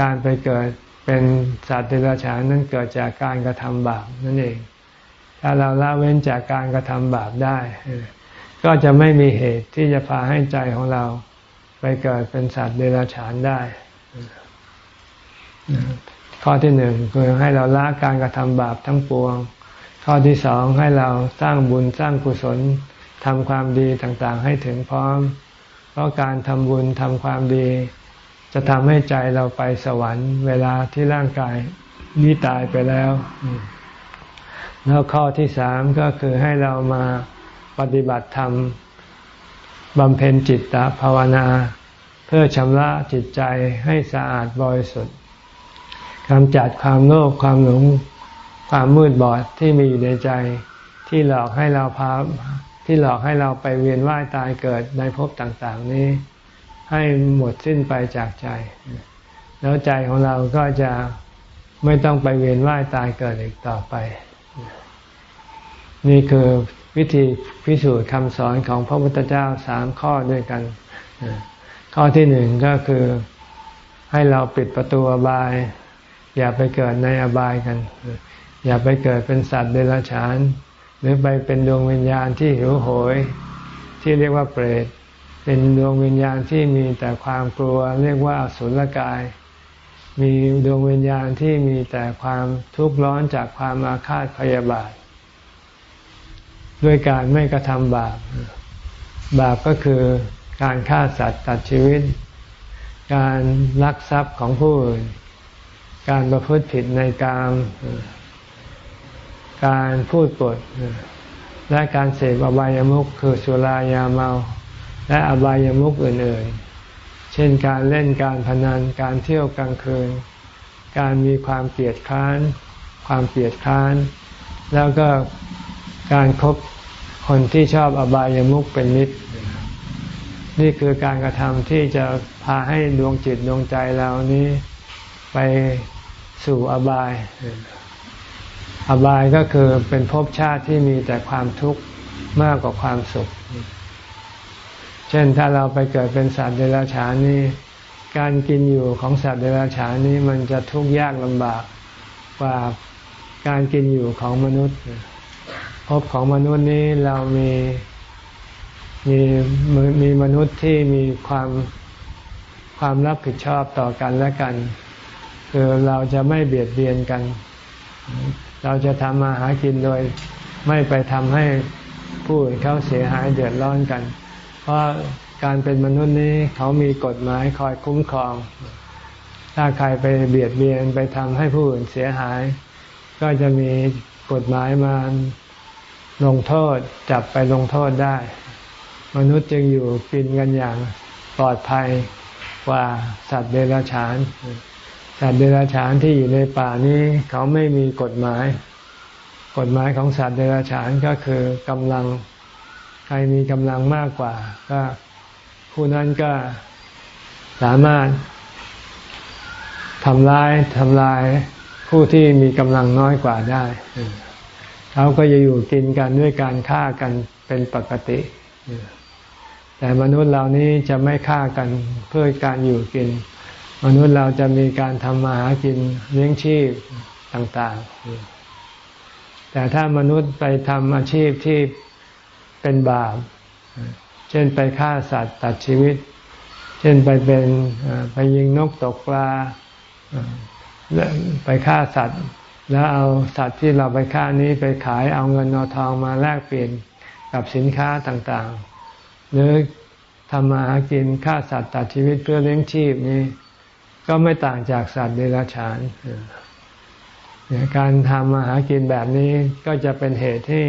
การไปเกิดเป็นสัตว์เดรัจฉานนั้นเกิดจากการกระทำบาปนั่นเอง ถ้าเราละเว้นจากการกระทำบาปได้ ก็จะไม่มีเหตุที่จะพาให้ใจของเราไปเกิดเป็นสัตว์เดรัจฉานได้ข้อที่หนึ่งคือให้เราละการกระทำบาปทั้งปวง ข้อที่สองให้เราสร้างบุญสร้างกุศล ทำความดีต่างๆ ให้ถึงพร้อม เพราะการทำบุญทำความดี จะทำให้ใจเราไปสวรรค์ เวลาที่ร่างกายนี้ตายไปแล้ว แล้วข้อที่สามก็คือให้เรามาปฏิบัติธรรมบำเพ็ญจิตตภาวนา เพื่อชำระจิตใจให้สะอาดบริสุทธิ์กำจัดความโลภความหลงความมืดบอดที่มีอยู่ในใจ ที่หลอกให้เราพา ที่หลอกให้เราไปเวียนว่ายตายเกิดในภพต่างๆนี้ ให้หมดสิ้นไปจากใจ แล้วใจของเราก็จะไม่ต้องไปเวียนว่ายตายเกิดอีกต่อไป นี่คือวิธีพิสูจน์คำสอนของพระพุทธเจ้าสามข้อด้วยกัน ข้อที่หนึ่งก็คือให้เราปิดประตูอบาย อย่าไปเกิดในอบายกัน อย่าไปเกิดเป็นสัตว์เดรัจฉาน หรือไปเป็นดวงวิญญาณที่หิวโหย ที่เรียกว่าเปรต เป็นดวงวิญญาณที่มีแต่ความกลัว เรียกว่าอสุรกาย มีดวงวิญญาณที่มีแต่ความทุกข์ร้อนจากความอาฆาตพยาบาท ด้วยการไม่กระทำบาป บาปก็คือการฆ่าสัตว์ตัดชีวิต การลักทรัพย์ของผู้อื่น การประพฤติผิดในกาม การพูดปด และการเสพอบายามุขคือสุรายาเมา และอบายามุขอื่นๆ เช่นการเล่นการพนันการเที่ยวกลางคืน การมีความเกลียดค้าน ความเกลียดค้าน แล้วก็การครบคนที่ชอบอบายามุขเป็นมิตร นี่คือการกระทำที่จะพาให้ดวงจิตดวงใจเรานี้ไปสู่อบาย อบายก็คือเป็นภพชาติที่มีแต่ความทุกข์มากกว่าความสุข เช่นถ้าเราไปเกิดเป็นสัตว์เดรัจฉานนี้การกินอยู่ของสัตว์เดรัจฉานนี้มันจะทุกข์ยากลำบากกว่าการกินอยู่ของมนุษย์ภพของมนุษย์นี้เรามีมีมีมนุษย์ที่มีความความรับผิดชอบต่อกันและกัน คือเราจะไม่เบียดเบียนกัน เราจะทำมาหากินโดยไม่ไปทำให้ผู้อื่นเขาเสียหายเดือดร้อนกัน เพราะการเป็นมนุษย์นี้เขามีกฎหมายคอยคุ้มครอง ถ้าใครไปเบียดเบียนไปทำให้ผู้อื่นเสียหาย ก็จะมีกฎหมายมาลงโทษจับไปลงโทษได้ มนุษย์จึงอยู่กินกันอย่างปลอดภัยกว่าสัตว์เดรัจฉาน สัตว์เดรัจฉานที่อยู่ในป่านี้เขาไม่มีกฎหมาย กฎหมายของสัตว์เดรัจฉานก็คือกำลัง ใครมีกำลังมากกว่า ก็ผู้นั้นก็สามารถทำร้ายทำลายผู้ที่มีกำลังน้อยกว่าได้ เขาก็จะอยู่กินกันด้วยการฆ่ากันเป็นปกติ แต่มนุษย์เหล่านี้จะไม่ฆ่ากันเพื่อการอยู่กิน มนุษย์เราจะมีการทำมาหากินเลี้ยงชีพต่างๆ แต่ถ้ามนุษย์ไปทำอาชีพที่เป็นบาป เช่นไปฆ่าสัตว์ตัดชีวิต เช่นไปเป็นไปยิงนกตกปลาไปฆ่าสัตว์ แล้วเอาสัตว์ที่เราไปฆ่านี้ไปขายเอาเงินนอทองมาแลกเปลี่ยนกับสินค้าต่างๆ หรือทำมาหากินฆ่าสัตว์ตัดชีวิตเพื่อเลี้ยงชีพนี้ ก็ไม่ต่างจากสัตว์เดรัจฉานการทำมาหากินแบบนี้ก็จะเป็นเหตุที่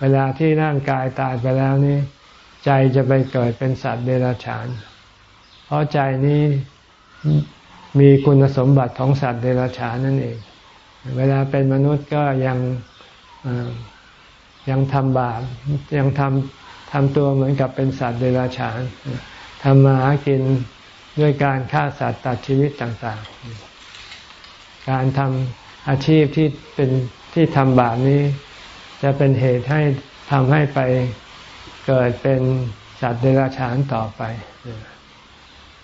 เวลาที่ร่างกายตายไปแล้วนี้ ใจจะไปเกิดเป็นสัตว์เดรัจฉาน เพราะใจนี้มีคุณสมบัติของสัตว์เดรัจฉานนั่นเอง เวลาเป็นมนุษย์ก็ยังยังทำบาปยังทำทำตัวเหมือนกับเป็นสัตว์เดรัจฉานทำมาหากิน ด้วยการฆ่าสัตว์ตัดชีวิตต่างๆ การทำอาชีพที่เป็นที่ทำบาปนี้ จะเป็นเหตุให้ทำให้ไปเกิดเป็นสัตว์เดรัจฉานต่อไป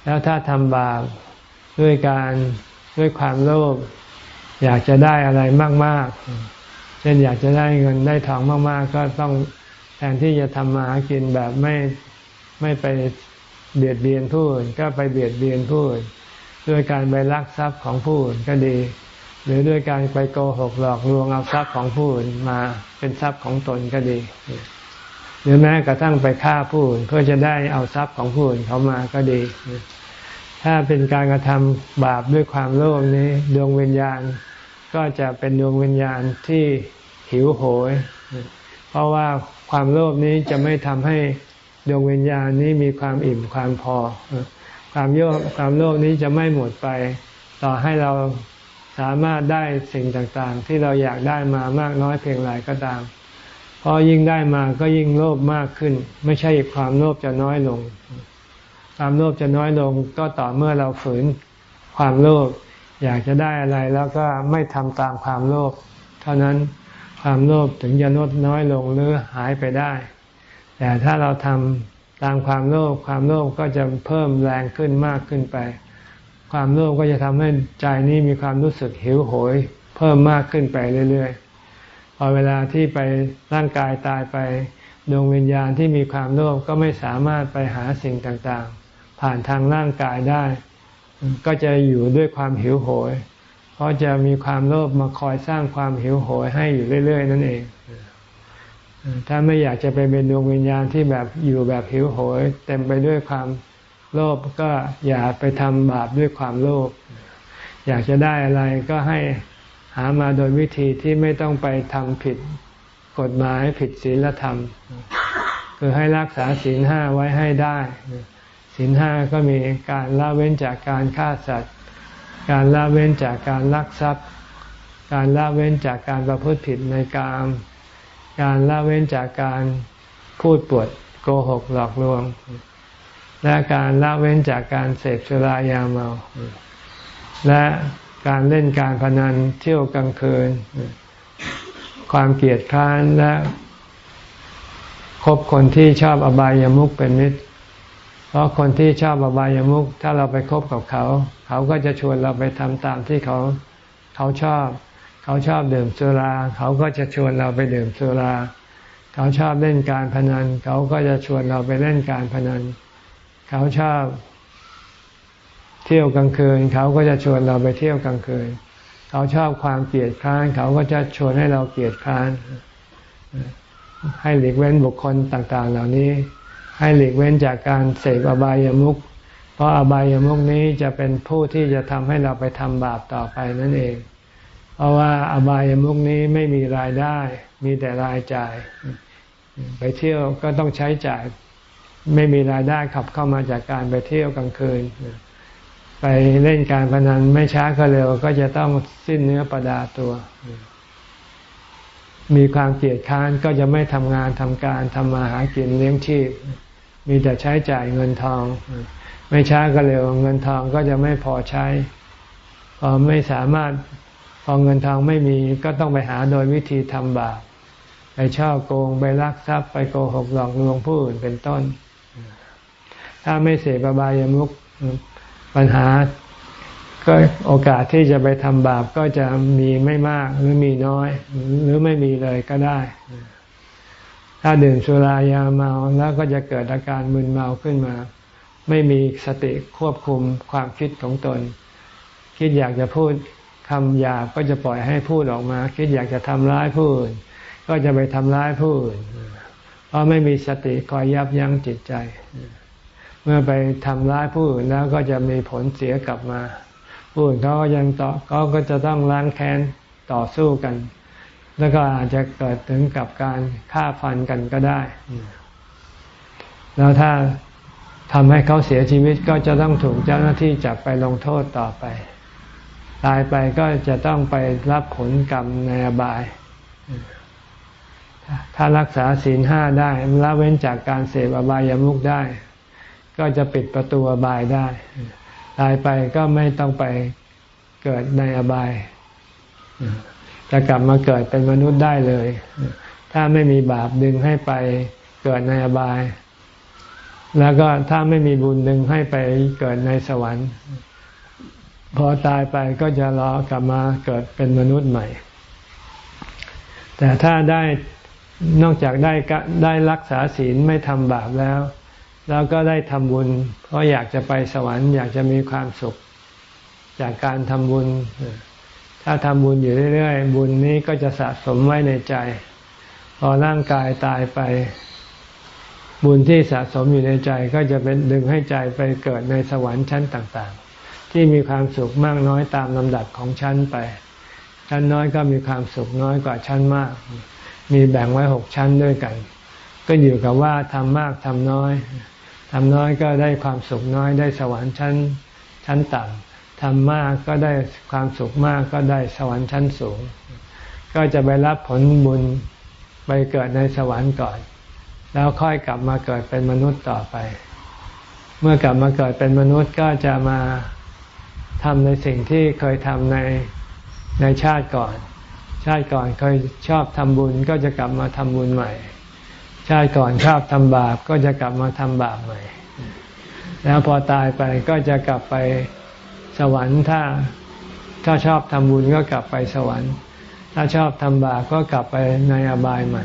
แล้วถ้าทำบาปด้วยการด้วยความโลภอยากจะได้อะไรมาก ๆ เช่นอยากจะได้เงินได้ทองมาก ๆ ก็ต้องแทนที่จะทำมาหากินแบบไม่ไม่ไป เบียดเบียนผู้อื่นก็ไปเบียดเบียนผู้อื่นด้วยการไปลักทรัพย์ของผู้อื่นก็ดี หรือด้วยการไปโกหกหลอกลวงเอาทรัพย์ของผู้อื่นมาเป็นทรัพย์ของตนก็ดี หรือแม้กระทั่งไปฆ่าผู้อื่นเพื่อจะได้เอาทรัพย์ของผู้อื่นเขามาก็ดี ถ้าเป็นการกระทำบาปด้วยความโลภนี้ดวงวิญญาณก็จะเป็นดวงวิญญาณที่หิวโหย เพราะว่าความโลภนี้จะไม่ทำให้ ดวงวิญญาณนี้มีความอิ่มความพอ ความโยความโลภนี้จะไม่หมดไป ต่อให้เราสามารถได้สิ่งต่างๆ ที่เราอยากได้มามากน้อยเพียงไรก็ตามเพราะยิ่งได้มาก็ยิ่งโลภมากขึ้น ไม่ใช่ความโลภจะน้อยลง ความโลภจะน้อยลงก็ต่อเมื่อเราฝืนความโลภอยากจะได้อะไรแล้วก็ไม่ทำตามความโลภเท่านั้นความโลภถึงจะลดน้อยลงหรือหายไปได้ แต่ถ้าเราทำตามความโลภความโลภก็จะเพิ่มแรงขึ้นมากขึ้นไป ความโลภก็จะทำให้ใจนี้มีความรู้สึกหิวโหย เพิ่มมากขึ้นไปเรื่อยๆพอเวลาที่ไปร่างกายตายไปดวงวิญญาณที่มีความโลภก็ไม่สามารถไปหาสิ่งต่างๆ ผ่านทางร่างกายได้ ก็จะอยู่ด้วยความหิวโหย เพราะจะมีความโลภมาคอยสร้างความหิวโหยให้อยู่เรื่อย ๆ นั่นเอง ถ้าไม่อยากจะไปเป็นดวงวิญญาณที่แบบอยู่แบบหิวโหย เต็มไปด้วยความโลภก็อย่าไปทำบาปด้วยความโลภอยากจะได้อะไรก็ให้หามาโดยวิธีที่ไม่ต้องไปทำผิดกฎหมายผิดศีลธรรม คือให้รักษาศีลห้าไว้ให้ได้ศีลห้าก็มีการละเว้นจากการฆ่าสัตว์ การละเว้นจากการลักทรัพย์ การละเว้นจากการประพฤติผิดในกาม การละเว้นจากการพูดปวดโกหกหลอกลวง และการละเว้นจากการเสพสุรายาเมา และการเล่นการพนันเที่ยวกลางคืน ความเกลียดค้านและคบคนที่ชอบอบายามุขเป็นนิดพราะคนที่ชอบอบายามุขถ้าเราไปคบกับเขา เขาก็จะชวนเราไปทำตามที่เขาเขาชอบ เขาชอบดื่มสุรา เขาก็จะชวนเราไปดื่มสุรา เขาชอบเล่นการพนัน เขาก็จะชวนเราไปเล่นการพนัน เขาชอบ เที่ยวกลางคืน เขาก็จะชวนเราไปเที่ยวกลางคืน เขาชอบความเกลียดคร้าน เขาก็จะชวนให้เราเกลียดคร้าน ให้หลีกเว้นบุคคลต่างๆ เหล่านี้ ให้หลีกเว้นจากการเสพอบายามุขเพราะอบายามุขนี้จะเป็นผู้ที่จะทำให้เราไปทำบาปต่อไปนั่นเอง เพราะว่าอบายามุขนี้ไม่มีรายได้ มีแต่รายจ่าย ไปเที่ยวก็ต้องใช้จ่าย ไม่มีรายได้ขับเข้ามาจากการไปเที่ยวกลางคืน ไปเล่นการพนันไม่ช้าก็เร็ว ก็จะต้องสิ้นเนื้อประดาตัว มีความเกลียดค้านก็จะไม่ทำงานทำการทำมาหากินเลี้ยงชีพ มีแต่ใช้จ่ายเงินทอง ไม่ช้าก็เร็ว เงินทองก็จะไม่พอใช้พอไม่สามารถ พอเงินทองไม่มีก็ต้องไปหาโดยวิธีทำบาปไปช่อโกงไปลักทรัพย์ไปโกหกหลอกลวงผู้อื่นเป็นต้น ถ้าไม่เสพบายามุขปัญหา ก็โอกาสที่จะไปทำบาปก็จะมีไม่มากหรือมีน้อย หรือไม่มีเลยก็ได้ ถ้าดื่มสุรายาเมาแล้วก็จะเกิดอาการมึนเมาขึ้นมา ไม่มีสติควบคุมความคิดของตน คิดอยากจะพูด คำหยาบก็จะปล่อยให้พูดออกมา คิดอยากจะทำร้ายผู้อื่น ก็จะไปทำร้ายผู้อื่นเพราะไม่มีสติคอยยับยั้งจิตใจ เมื่อไปทำร้ายผู้อื่นแล้วก็จะมีผลเสียกลับมาผู้อื่นเขาก็ยังต่อเขาก็จะต้องล้างแค้นต่อสู้กัน แล้วก็อาจจะเกิดถึงกับการฆ่าฟันกันก็ได้ แล้วถ้าทำให้เขาเสียชีวิตก็จะต้องถูกเจ้าหน้าที่จับไปลงโทษต่อไป ตายไปก็จะต้องไปรับผลกรรมในอบาย ถ้ารักษาศีลห้าได้ละเว้นจากการเสพอบายามุขได้ ก็จะปิดประตูอบายได้ ตายไปก็ไม่ต้องไปเกิดในอบาย จะกลับมาเกิดเป็นมนุษย์ได้เลย ถ้าไม่มีบาปดึงให้ไปเกิดในอบาย แล้วก็ถ้าไม่มีบุญดึงให้ไปเกิดในสวรรค์ พอตายไปก็จะรอกลับมาเกิดเป็นมนุษย์ใหม่ แต่ถ้าได้นอกจากได้ได้รักษาศีลไม่ทำบาปแล้ว แล้วก็ได้ทำบุญ เพราะอยากจะไปสวรรค์อยากจะมีความสุข จากการทำบุญ ถ้าทำบุญอยู่เรื่อยๆ บุญนี้ก็จะสะสมไว้ในใจ พอร่างกายตายไป บุญที่สะสมอยู่ในใจก็จะเป็นดึงให้ใจไปเกิดในสวรรค์ชั้นต่างๆ ที่มีความสุขมากน้อยตามลำดับของชั้นไป ชั้นน้อยก็มีความสุขน้อยกว่าชั้นมาก มีแบ่งไว้หกชั้นด้วยกัน ก็อยู่กับว่าทำมากทำน้อยทำน้อยก็ได้ความสุขน้อยได้สวรรค์ชั้นชั้นต่ำทำมากก็ได้ความสุขมากก็ได้สวรรค์ชั้นสูง ก็จะไปรับผลบุญไปเกิดในสวรรค์ก่อน แล้วค่อยกลับมาเกิดเป็นมนุษย์ต่อไป เมื่อกลับมาเกิดเป็นมนุษย์ก็จะมา ทำในสิ่งที่เคยทำในในชาติก่อน ชาติก่อนเคยชอบทำบุญก็จะกลับมาทำบุญใหม่ ชาติก่อนชอบทำบาปก็จะกลับมาทำบาปใหม่ แล้วพอตายไปก็จะกลับไปสวรรค์ถ้าถ้าชอบทำบุญก็กลับไปสวรรค์ ถ้าชอบทำบาปก็กลับไปในอบายใหม่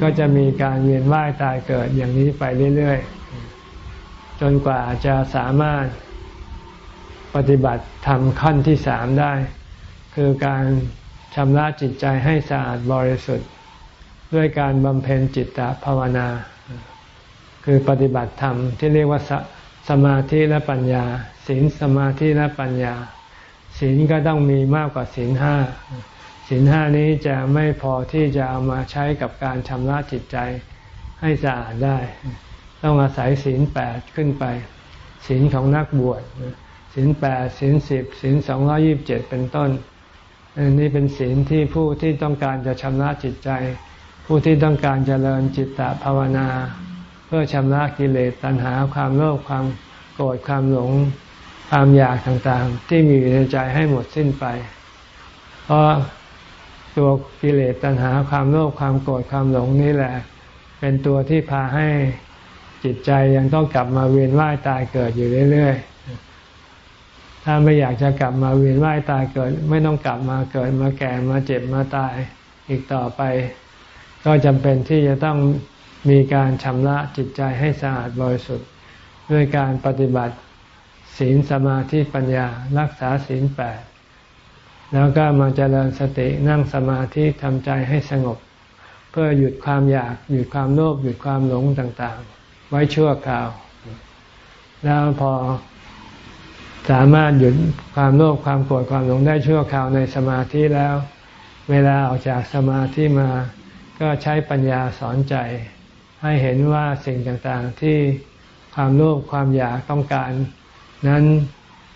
ก็จะมีการเวียนว่ายตายเกิดอย่างนี้ไปเรื่อยๆ จนกว่าจะสามารถ ปฏิบัติทำขั้นที่สามได้ คือการชำระจิตใจให้สะอาดบริสุทธิ์ ด้วยการบำเพ็ญจิตตภาวนา คือปฏิบัติธรรมที่เรียกว่าสสมาธิและปัญญาศีลสมาธิและปัญญาศีลก็ต้องมีมากกว่าศีลห้าศีลห้านี้จะไม่พอที่จะเอามาใช้กับการชำระจิตใจให้สะอาดได้ ต้องอาศัยศีลแปดขึ้นไปศีลของนักบวช ศีลแปดศีลสิบศีลสองร้อยิบเจ็ดเป็นต้นนนี้เป็นศีลที่ผู้ที่ต้องการจะชำระจิตใจ ผู้ที่ต้องการจเจริญจิตตภาวนา เพื่อชำระกิเลสตัณหาความโลภความโกรธความหลงความอยากต่างๆ ที่มีอยู่ในใจให้หมดสิ้นไป เพราะตัวกิเลสตัณหาความโลภความโกรธความหลงนี่แหละ เป็นตัวที่พาให้จิตใจยังต้องกลับมาเวียนว่ายตายเกิดอยู่เรื่อยๆ ถ้าไม่อยากจะกลับมาเวียนว่ายตายเกิด ไม่ต้องกลับมาเกิดมาแก่มาเจ็บมาตายอีกต่อไป ก็จำเป็นที่จะต้องมีการชำระจิตใจให้สะอาดบริสุทธิ์ด้วยการปฏิบัติศีลสมาธิปัญญารักษาศีลแปดแล้วก็มาเจริญสตินั่งสมาธิทำใจให้สงบ เพื่อหยุดความอยากหยุดความโลภหยุดความหลงต่างๆ ไว้ชั่วคราว แล้วพอ สามารถหยุดความโลภความโกรธความหลงได้ชั่วคราวในสมาธิแล้ว เวลาออกจากสมาธิมา ก็ใช้ปัญญาสอนใจ ให้เห็นว่าสิ่งต่างๆที่ความโลภความอยากต้องการ นั้น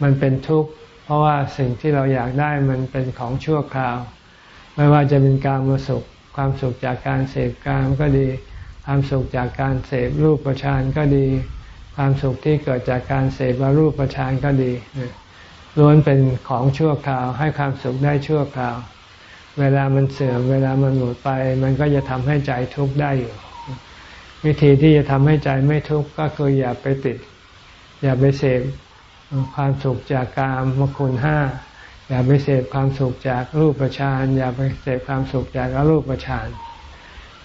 มันเป็นทุกข์ เพราะว่าสิ่งที่เราอยากได้มันเป็นของชั่วคราว ไม่ว่าจะเป็นการมาสุข ความสุขจากการเสพกามก็ดี ความสุขจากการเสพรูปประชานก็ดี ความสุขที่เกิดจากการเสพวารูปฌานก็ดีล้วนเป็นของชั่วคราว ให้ความสุขได้ชั่วคราว เวลามันเสื่อมเวลามันหมดไป มันก็จะทำให้ใจทุกข์ได้อยู่ วิธีที่จะทำให้ใจไม่ทุกข์ก็คืออย่าไปติด อย่าไปเสพความสุขจากกามมคุณห้าอย่าไปเสพความสุขจากรูปฌานอย่าไปเสพความสุขจากอรูปฌาน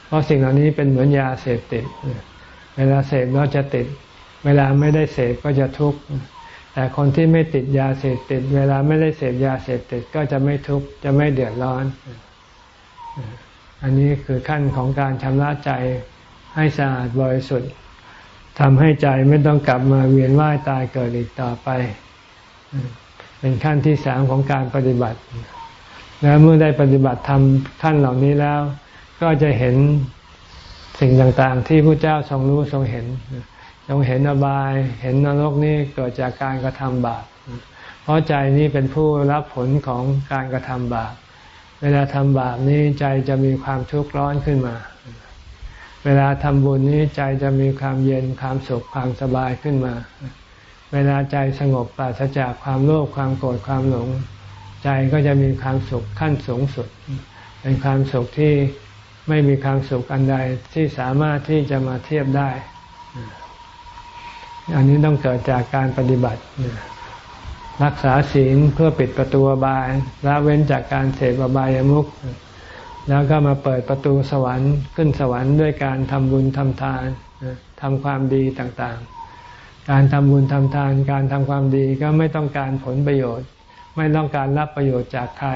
เพราะสิ่งเหล่านี้เป็นเหมือนยาเสพติด เวลาเสพแล้วจะติด เวลาไม่ได้เสพก็จะทุกข์แต่คนที่ไม่ติดยาเสพติด เวลาไม่ได้เสพยาเสพติดก็จะไม่ทุกข์จะไม่เดือดร้อน อันนี้คือขั้นของการชำระใจให้สะอาดบริสุทธิ์ทำให้ใจไม่ต้องกลับมาเวียนว่ายตายเกิดอีกต่อไป เป็นขั้นที่สามของการปฏิบัติ แล้วเมื่อได้ปฏิบัติทำขั้นเหล่านี้แล้ว ก็จะเห็นสิ่งต่างๆ ที่พระเจ้าทรงรู้ทรงเห็น ทรงเห็นอบาย เห็นนรกนี่เกิดจากการกระทำบาป เพราะใจนี้เป็นผู้รับผลของการกระทำบาป เวลาทำบาปนี้ใจจะมีความทุกข์ร้อนขึ้นมา เวลาทำบุญนี้ใจจะมีความเย็นความสุขความสบายขึ้นมา เวลาใจสงบปราศจากความโลภความโกรธความหลง ใจก็จะมีความสุขขั้นสูงสุด เป็นความสุขที่ไม่มีความสุขอันใดที่สามารถที่จะมาเทียบได้ อันนี้ต้องเกิดจากการปฏิบัติ รักษาศีลเพื่อปิดประตูบายละเว้นจากการเสพอบายามุขแล้วก็มาเปิดประตูสวรรค์ขึ้นสวรรค์ด้วยการทำบุญทำทานทำความดีต่างๆ การทำบุญทำทาน การทำความดีก็ไม่ต้องการผลประโยชน์ ไม่ต้องการรับประโยชน์จากใคร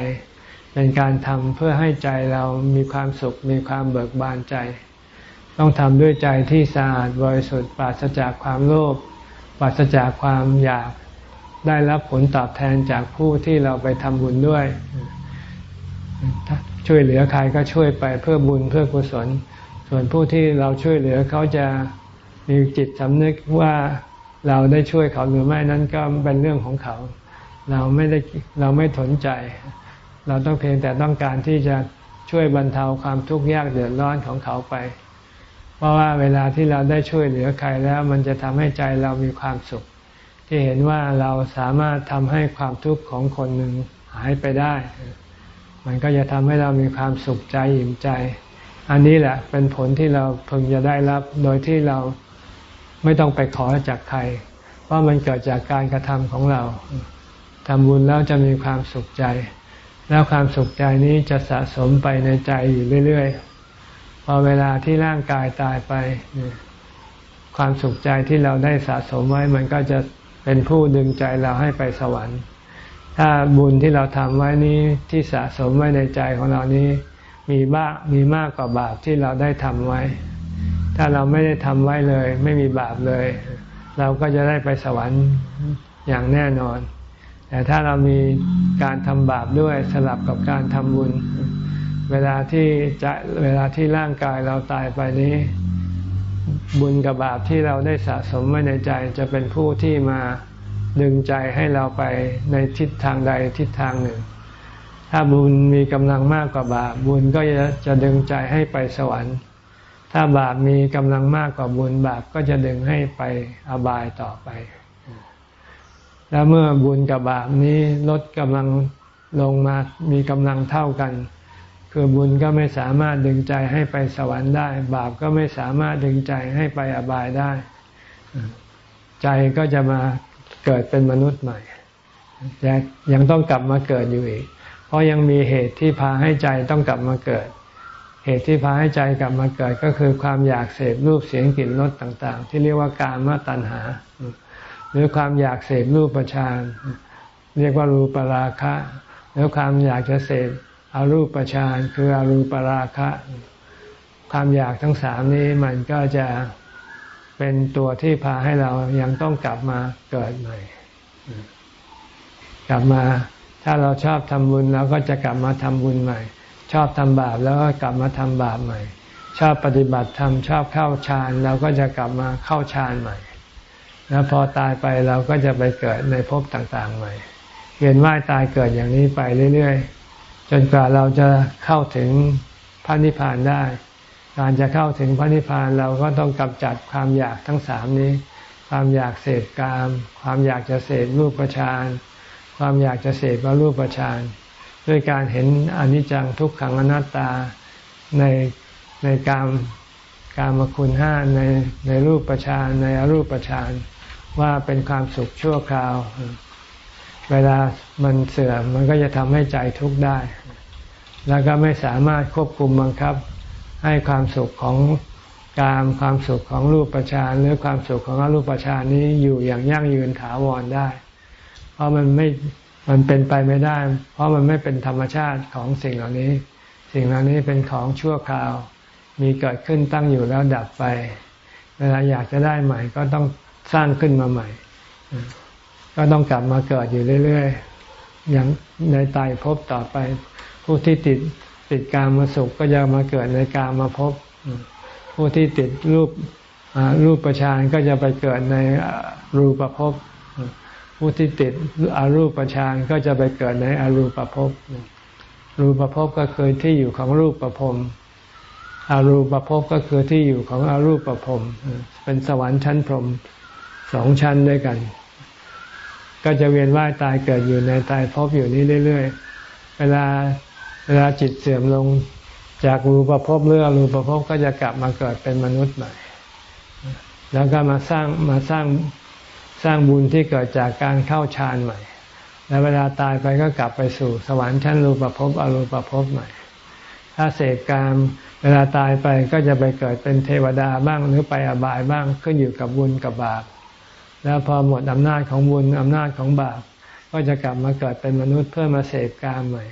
เป็นการทำเพื่อให้ใจเรามีความสุขมีความเบิกบานใจ ต้องทำด้วยใจที่สะอาดบริสุทธิ์ปราศจากความโลภปราศจากความอยากได้รับผลตอบแทนจากผู้ที่เราไปทำบุญด้วย ช่วยเหลือใครก็ช่วยไปเพื่อบุญเพื่อกุศล ส่วนผู้ที่เราช่วยเหลือเขาจะมีจิตสำนึกว่าเราได้ช่วยเขาหรือไม่นั้นก็เป็นเรื่องของเขา เราไม่ได้เราไม่สนใจ เราต้องเพียงแต่ต้องการที่จะช่วยบรรเทาความทุกข์ยากเดือดร้อนของเขาไป เพราะว่าเวลาที่เราได้ช่วยเหลือใครแล้ว มันจะทำให้ใจเรามีความสุข ที่เห็นว่าเราสามารถทำให้ความทุกข์ของคนหนึ่งหายไปได้ มันก็จะทำให้เรามีความสุขใจอิ่มใจ อันนี้แหละเป็นผลที่เราเพิ่งจะได้รับ โดยที่เราไม่ต้องไปขอจากใคร เพราะมันเกิดจากการกระทำของเราทำบุญแล้วจะมีความสุขใจ แล้วความสุขใจนี้จะสะสมไปในใจอยู่เรื่อยๆ พอเวลาที่ร่างกายตายไป ความสุขใจที่เราได้สะสมไว้ มันก็จะเป็นผู้ดึงใจเราให้ไปสวรรค์ ถ้าบุญที่เราทำไว้นี้ที่สะสมไว้ในใจของเรานี้ มีบ้ามีมากกว่าบาปที่เราได้ทำไว้ ถ้าเราไม่ได้ทำไว้เลย ไม่มีบาปเลย เราก็จะได้ไปสวรรค์อย่างแน่นอน แต่ถ้าเรามีการทำบาปด้วยสลับกับการทำบุญ เวลาที่จะเวลาที่ร่างกายเราตายไปนี้ บุญกับบาปที่เราได้สะสมไว้ในใจจะเป็นผู้ที่มาดึงใจให้เราไปในทิศทางใดทิศทางหนึ่ง ถ้าบุญมีกำลังมากกว่าบาปบุญก็จะจะดึงใจให้ไปสวรรค์ ถ้าบาปมีกำลังมากกว่าบุญบาปก็จะดึงให้ไปอบายต่อไป แล้วเมื่อบุญกับบาปนี้ลดกำลังลงมามีกำลังเท่ากัน คือบุญก็ไม่สามารถดึงใจให้ไปสวรรค์ได้ บาปก็ไม่สามารถดึงใจให้ไปอบายได้ ใจก็จะมาเกิดเป็นมนุษย์ใหม่ยังต้องกลับมาเกิดอยู่อีก เพราะยังมีเหตุที่พาให้ใจต้องกลับมาเกิด เหตุที่พาให้ใจกลับมาเกิดก็คือความอยากเสพรูปเสียงกลิ่นรสต่าง ๆ ที่เรียกว่าการมตัณหา หรือความอยากเสพรูปประชานเรียกว่ารูปราคะ หรือความอยากจะเสพ อารูปประชานคืออารูปราคะ ความอยากทั้งสามนี้มันก็จะเป็นตัวที่พาให้เรายังต้องกลับมาเกิดใหม่ กลับมาถ้าเราชอบทำบุญเราก็จะกลับมาทำบุญใหม่ ชอบทำบาปแล้วก็กลับมาทำบาปใหม่ ชอบปฏิบัติธรรมชอบเข้าฌานเราก็จะกลับมาเข้าฌานใหม่ แล้วพอตายไปเราก็จะไปเกิดในภพต่างๆใหม่ เวียนว่ายตายเกิดอย่างนี้ไปเรื่อยๆ จนกว่าเราจะเข้าถึงพระนิพพานได้ การจะเข้าถึงพระนิพพานเราก็ต้องกำจัดความอยากทั้งสามนี้ ความอยากเสพกาม ความอยากจะเสพรูปประชานความอยากจะเสพวรูปประชานด้วยการเห็นอนิจจังทุกขังอนัตตาในในกามการมคุณห้าในในรูปประชานในอรูปประชานว่าเป็นความสุขชั่วคราว เวลามันเสื่อมมันก็จะทำให้ใจทุกข์ได้ แล้วก็ไม่สามารถควบคุมบังคับ ให้ความสุขของการความสุขของรูปประชานหรือความสุขของอรูปประชานนี้อยู่อย่างยั่งยืนถาวรได้ เพราะมันไม่มันเป็นไปไม่ได้ เพราะมันไม่เป็นธรรมชาติของสิ่งเหล่านี้ สิ่งเหล่านี้เป็นของชั่วคราว มีเกิดขึ้นตั้งอยู่แล้วดับไป เวลาอยากจะได้ใหม่ก็ต้องสร้างขึ้นมาใหม่ ก็ต้องกลับมาเกิดอยู่เรื่อยๆอย่างในตายพบต่อไป ผู้ที่ติดติดการมาสุขก็จะมาเกิดในการมาพบ ผู้ที่ติดรูปรูปประชานก็จะไปเกิดในรูปภพผู้ที่ติดอรูปฌานก็จะไปเกิดในอรูปภพรูปภพก็คือที่อยู่ของรูปประพรมอรูปภพก็คือที่อยู่ของอรูปประพรมเป็นสวรรค์ชั้นพรหมสองชั้นด้วยกัน ก็จะเวียนว่ายตายเกิดอยู่ในตายภพอยู่นี้เรื่อยๆ เวลาเวลาจิตเสื่อมลงจากรูปภพเรือรูปภพก็จะกลับมาเกิดเป็นมนุษย์ใหม่ แล้วก็มาสร้างมาสร้างสร้างบุญที่เกิดจากการเข้าฌานใหม่ แล้วเวลาตายไปก็กลับไปสู่สวรรค์ชั้นรูปภพอรูปภพใหม่ ถ้าเสกกามเวลาตายไปก็จะไปเกิดเป็นเทวดาบ้างหรือไปอบายบ้างขึ้นอยู่กับบุญกับบาป แล้วพอหมดอำนาจของบุญอำนาจของบาปก็จะกลับมาเกิดเป็นมนุษย์เพื่อมาเสพกามใหม่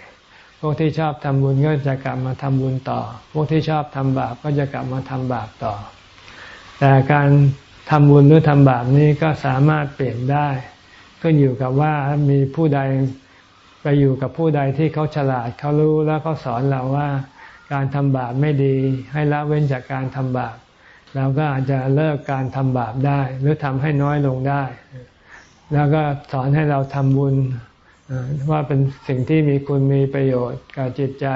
พวกที่ชอบทำบุญก็จะกลับมาทำบุญต่อ พวกที่ชอบทำบาปก็จะกลับมาทำบาปต่อ แต่การทำบุญหรือทำบาปนี้ก็สามารถเปลี่ยนได้ขึ้นอยู่กับว่ามีผู้ใดไปอยู่กับผู้ใดที่เขาฉลาดเขารู้แล้วเขาสอนเราว่า การทำบาปไม่ดี ให้ละเว้นจากการทำบาป เราก็อาจจะเลิกการทำบาปได้ หรือทำให้น้อยลงได้ แล้วก็สอนให้เราทำบุญว่าเป็นสิ่งที่มีคุณมีประโยชน์กับจิตใจ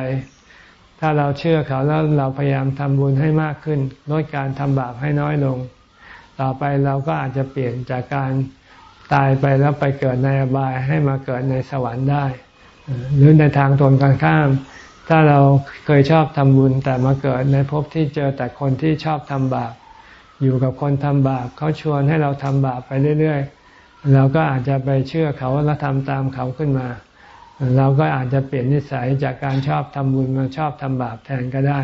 ถ้าเราเชื่อเขาแล้วเราพยายามทำบุญให้มากขึ้นลดการทำบาปให้น้อยลง ต่อไปเราก็อาจจะเปลี่ยนจากการตายไปแล้วไปเกิดในอบายให้มาเกิดในสวรรค์ได้ หรือในทางตรงกันข้าม ถ้าเราเคยชอบทำบุญแต่มาเกิดในภพที่เจอแต่คนที่ชอบทำบาปอยู่กับคนทำบาปเขาชวนให้เราทำบาปไปเรื่อยๆเราก็อาจจะไปเชื่อเขาแล้วทำตามเขาขึ้นมา เราก็อาจจะเปลี่ยนนิสัยจากการชอบทำบุญมาชอบทำบาปแทนก็ได้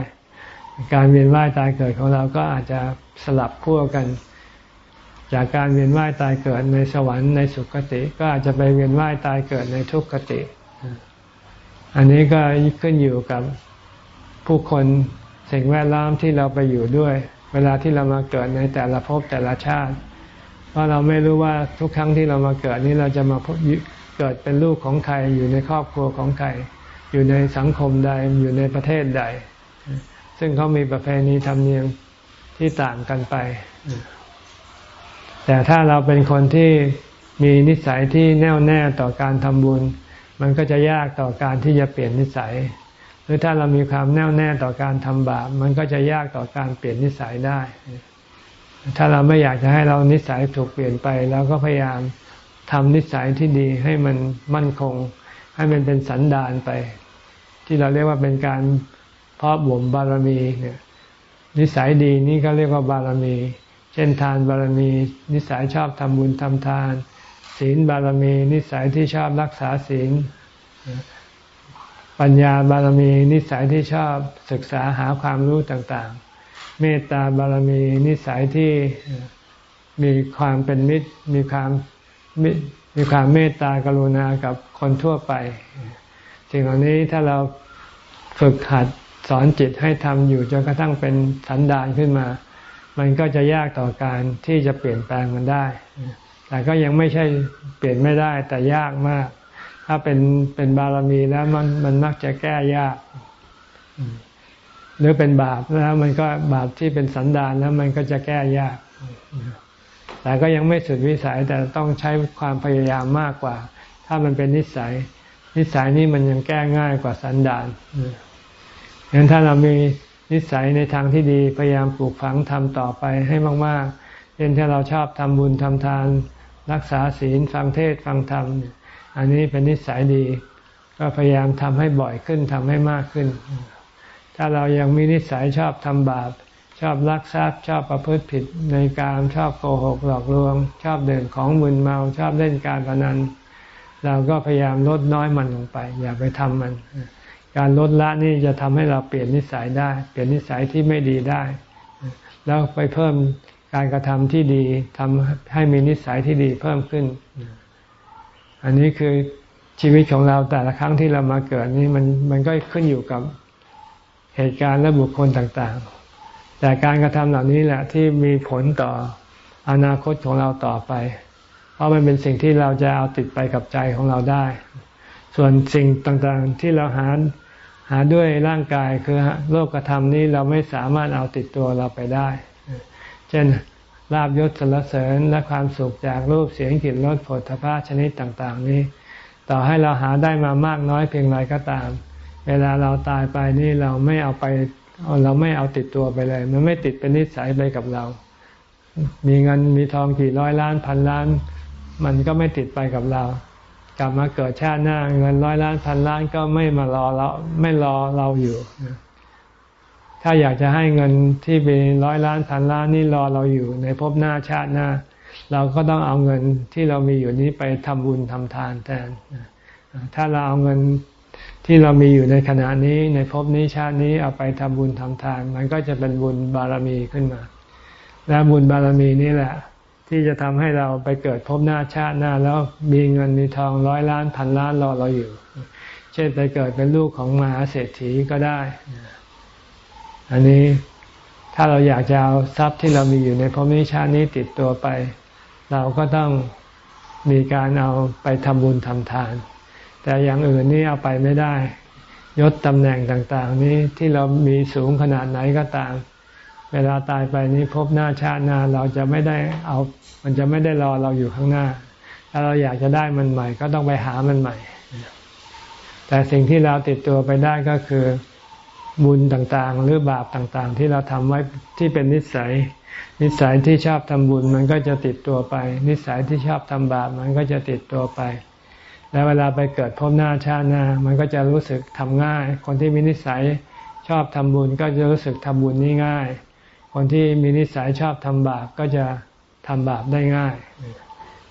การเวียนว่ายตายเกิดของเราก็อาจจะสลับขั้วกัน จากการเวียนว่ายตายเกิดในสวรรค์ในสุคติ ก็อาจจะไปเวียนว่ายตายเกิดในทุกขติ อันนี้ก็ขึ้นอยู่กับผู้คนสิ่งแวดล้อมที่เราไปอยู่ด้วย เวลาที่เรามาเกิดในแต่ละภพแต่ละชาติ เพราะเราไม่รู้ว่าทุกครั้งที่เรามาเกิดนี้เราจะมาเกิดเป็นลูกของใครอยู่ในครอบครัวของใครอยู่ในสังคมใดอยู่ในประเทศใด ซึ่งเขามีประเพณีธรรมเนียมที่ต่างกันไป แต่ถ้าเราเป็นคนที่มีนิสัยที่แน่วแน่ต่อการทำบุญ มันก็จะยากต่อการที่จะเปลี่ยนนิสัย หรือถ้าเรามีความแน่วแน่ต่อการทำบาป มันก็จะยากต่อการเปลี่ยนนิสัยได้ ถ้าเราไม่อยากจะให้เรานิสัยถูกเปลี่ยนไปเราก็พยายามทำนิสัยที่ดีให้มันมั่นคง ให้มันเป็นสันดานไป ที่เราเรียกว่าเป็นการเพาะบ่มบารมีเนี่ยนิสัยดีนี่ก็เรียกว่าบารมี เช่นทานบารมี นิสัยชอบทำบุญทำทาน ศีลบารมี นิสัยที่ชอบรักษาศีล ปัญญาบารมี นิสัยที่ชอบศึกษาหาความรู้ต่างๆ เมตตาบารมี นิสัยที่มีความเป็นมิตร มีความมีความเมตตากรุณากับคนทั่วไปสิ่งเหล่านี้ถ้าเราฝึกหัดสอนจิตให้ทำอยู่จนกระทั่งเป็นสันดานขึ้นมา มันก็จะยากต่อการที่จะเปลี่ยนแปลงมันได้ แต่ก็ยังไม่ใช่เปลี่ยนไม่ได้แต่ยากมาก ถ้าเป็นเป็นบารมีแล้วมันมันมักจะแก้ยาก หรือเป็นบาปแล้วมันก็บาปที่เป็นสันดานแล้วมันก็จะแก้ยาก แต่ก็ยังไม่สุดวิสัยแต่ต้องใช้ความพยายามมากกว่า ถ้ามันเป็นนิสัย นิสัยนี้มันยังแก้ง่ายกว่าสันดานงั้นถ้าเรามีนิสัยในทางที่ดีพยายามปลูกฝังทำต่อไปให้มาก ๆเช่นถ้าเราชอบทำบุญทำทาน รักษาศีลฟังเทศฟังธรรม อันนี้เป็นนิสัยดี ก็พยายามทำให้บ่อยขึ้นทำให้มากขึ้น ถ้าเรายังมีนิสัยชอบทำบาป ชอบลักทรัพย์ชอบประพฤติผิดในการชอบโกหกหลอกลวง ชอบเดินของมึนเมาชอบเล่นการพนันเราก็พยายามลดน้อยมันลงไป อย่าไปทำมัน การลดละนี่จะทำให้เราเปลี่ยนนิสัยได้ เปลี่ยนนิสัยที่ไม่ดีได้ แล้วไปเพิ่ม การกระทำที่ดีทำให้มีนิสัยที่ดีเพิ่มขึ้น อันนี้คือชีวิตของเราแต่ละครั้งที่เรามาเกิดนี่มันมันก็ขึ้นอยู่กับเหตุการณ์และบุคคลต่างๆ แต่การกระทำเหล่านี้แหละที่มีผลต่ออนาคตของเราต่อไป เพราะมันเป็นสิ่งที่เราจะเอาติดไปกับใจของเราได้ ส่วนสิ่งต่างๆที่เราหาหาด้วยร่างกายคือโลกกระทำนี้เราไม่สามารถเอาติดตัวเราไปได้ ช่นลาบยศสรรเสริญและความสุขจากรูปเสียงกลิ่นรสผลทพะชนิดต่างๆ นี้ ต่อให้เราหาได้มามากน้อยเพียงไรก็ตาม เวลาเราตายไปนี่เราไม่เอาไปเราไม่เอาติดตัวไปเลย มันไม่ติดเป็นนิสัยไปกับเรา มีเงินมีทองกี่ร้อยล้านพันล้าน มันก็ไม่ติดไปกับเรา กลับมาเกิดชาติหน้าเงินร้อยล้านพันล้านก็ไม่มารอเราไม่รอเราอยู่ ถ้าอยากจะให้เงินที่เป็นร้อยล้านพันล้านนี่รอเราอยู่ในภพหน้าชาติหน้า เราก็ต้องเอาเงินที่เรามีอยู่นี้ไปทำบุญทำทานแทน ถ้าเราเอาเงินที่เรามีอยู่ในขณะนี้ในภพนี้ชาตินี้เอาไปทำบุญทำทาน มันก็จะเป็นบุญบารมีขึ้นมา และบุญบารมีนี่แหละ ที่จะทำให้เราไปเกิดภพหน้าชาติหน้า แล้วมีเงินมีทองร้อยล้านพันล้านรอเราอยู่ เช่นไปเกิดเป็นลูกของมหาเศรษฐีก็ได้ อันนี้ถ้าเราอยากจะเอาทรัพย์ที่เรามีอยู่ในพรมิชานี้ติดตัวไป เราก็ต้องมีการเอาไปทำบุญทำทาน แต่อย่างอื่นนี่เอาไปไม่ได้ ยศตำแหน่งต่าง ๆ นี้ที่เรามีสูงขนาดไหนก็ตาม เวลาตายไปนี้พบหน้าชาติหน้าเราจะไม่ได้เอา มันจะไม่ได้รอเราอยู่ข้างหน้า ถ้าเราอยากจะได้มันใหม่ ก็ต้องไปหามันใหม่ แต่สิ่งที่เราติดตัวไปได้ก็คือ บุญต่างๆ หรือบาปต่างๆ ที่เราทำไว้ที่เป็นนิสัย นิสัยที่ชอบทำบุญมันก็จะติดตัวไป นิสัยที่ชอบทำบาปมันก็จะติดตัวไป แล้วเวลาไปเกิดพบหน้าชาติหน้า มันก็จะรู้สึกทำง่าย คนที่มีนิสัยชอบทำบุญก็จะรู้สึกทำบุญนี่ง่าย คนที่มีนิสัยชอบทำบาปก็จะทำบาปได้ง่าย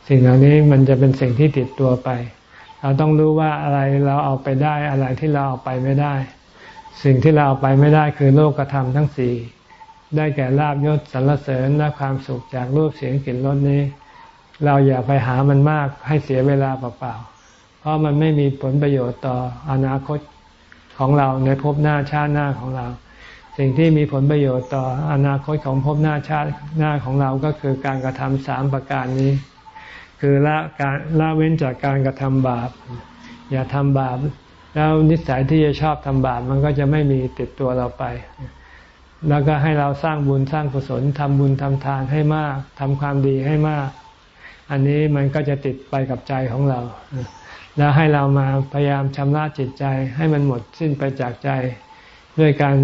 สิ่งเหล่านี้มันจะเป็นสิ่งที่ติดตัวไป เราต้องรู้ว่าอะไรเราเอาไปได้อะไรที่เราเอาไปไม่ได้ สิ่งที่เราเอาไปไม่ได้คือโลกธรรมทั้งสี่ได้แก่ลาบยศสรรเสริญและความสุขจากรูปเสียงกลิ่นรสนี้ เราอย่าไปหามันมากให้เสียเวลาเปล่าๆเพราะมันไม่มีผลประโยชน์ต่ออนาคตของเราในภพหน้าชาติหน้าของเรา สิ่งที่มีผลประโยชน์ต่ออนาคตของภพหน้าชาติหน้าของเราก็คือการกระทำสามประการนี้ คือละการละเว้นจากการกระทำบาป อย่าทำบาป แล้วนิสัยที่จะชอบทำบาปมันก็จะไม่มีติดตัวเราไป แล้วก็ให้เราสร้างบุญสร้างกุศลทำบุญทำทานให้มากทำความดีให้มาก อันนี้มันก็จะติดไปกับใจของเรา แล้วให้เรามาพยายามชำระจิตใจ ให้มันหมดสิ้นไปจากใจ ด้วยการ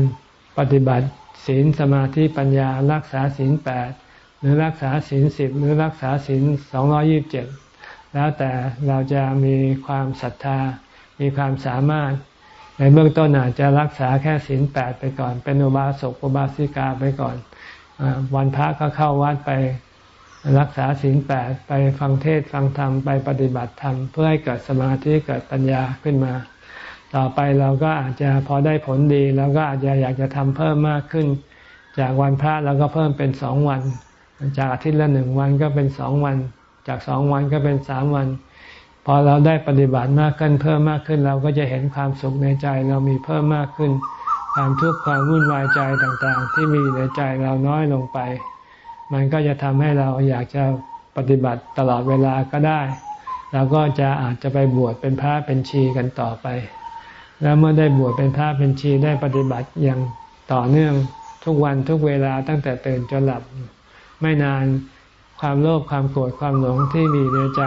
ปฏิบัติศีลสมาธิปัญญารักษาศีลแปดหรือรักษาศีลสิบหรือรักษาศีลสองรอยิบเจ็ดแล้วแต่เราจะมีความศรัทธา มีความสามารถ ในเบื้องต้นอาจจะรักษาแค่ศีลแปดไปก่อน เป็นอุบาสกอุบาสิกาไปก่อนอวันพระก็เข้าวัดไปรักษาศีลแปดไปฟังเทศฟังธรรมไปปฏิบัติธรรม เพื่อให้เกิดสมาธิเกิดปัญญาขึ้นมา ต่อไปเราก็อาจจะพอได้ผลดีเราก็อาจจะอยากจะทำเพิ่มมากขึ้น จากวันพระเราก็เพิ่มเป็นสองวัน จากอาทิตย์ละหนึ่งวันก็เป็นสองวัน จากสองวันก็เป็นสามวัน พอเราได้ปฏิบัติมากขึ้นเพิ่มมากขึ้นเราก็จะเห็นความสุขในใจเรามีเพิ่มมากขึ้น ความทุกข์ความวุ่นวายใจต่างๆ ที่มีในใจเราน้อยลงไป มันก็จะทำให้เราอยากจะปฏิบัติตลอดเวลาก็ได้เราก็จะอาจจะไปบวชเป็นพระเป็นชีกันต่อไป แล้วเมื่อได้บวชเป็นพระเป็นชีได้ปฏิบัติอย่างต่อเนื่องทุกวันทุกเวลาตั้งแต่ตื่นจนหลับ ไม่นานความโลภความโกรธความหลงที่มีในใจ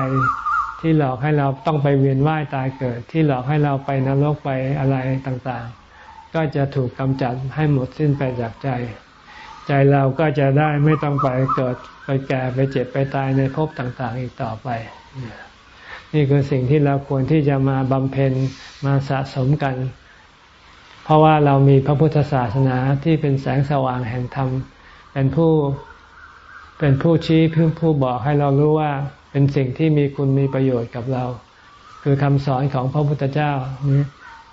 ที่หลอกให้เราต้องไปเวียนว่ายตายเกิด ที่หลอกให้เราไปนรกไปอะไรต่างๆ ก็จะถูกกำจัดให้หมดสิ้นไปจากใจ ใจเราก็จะได้ไม่ต้องไปเกิดไปแก่ไปเจ็บไปตายในภพต่างๆ อีกต่อไป นี่คือสิ่งที่เราควรที่จะมาบำเพ็ญมาสะสมกัน เพราะว่าเรามีพระพุทธศาสนาที่เป็นแสงสว่างแห่งธรรมเป็นผู้เป็นผู้ชี้ผู้ผู้บอกให้เรารู้ว่า เป็นสิ่งที่มีคุณมีประโยชน์กับเรา คือคำสอนของพระพุทธเจ้านี้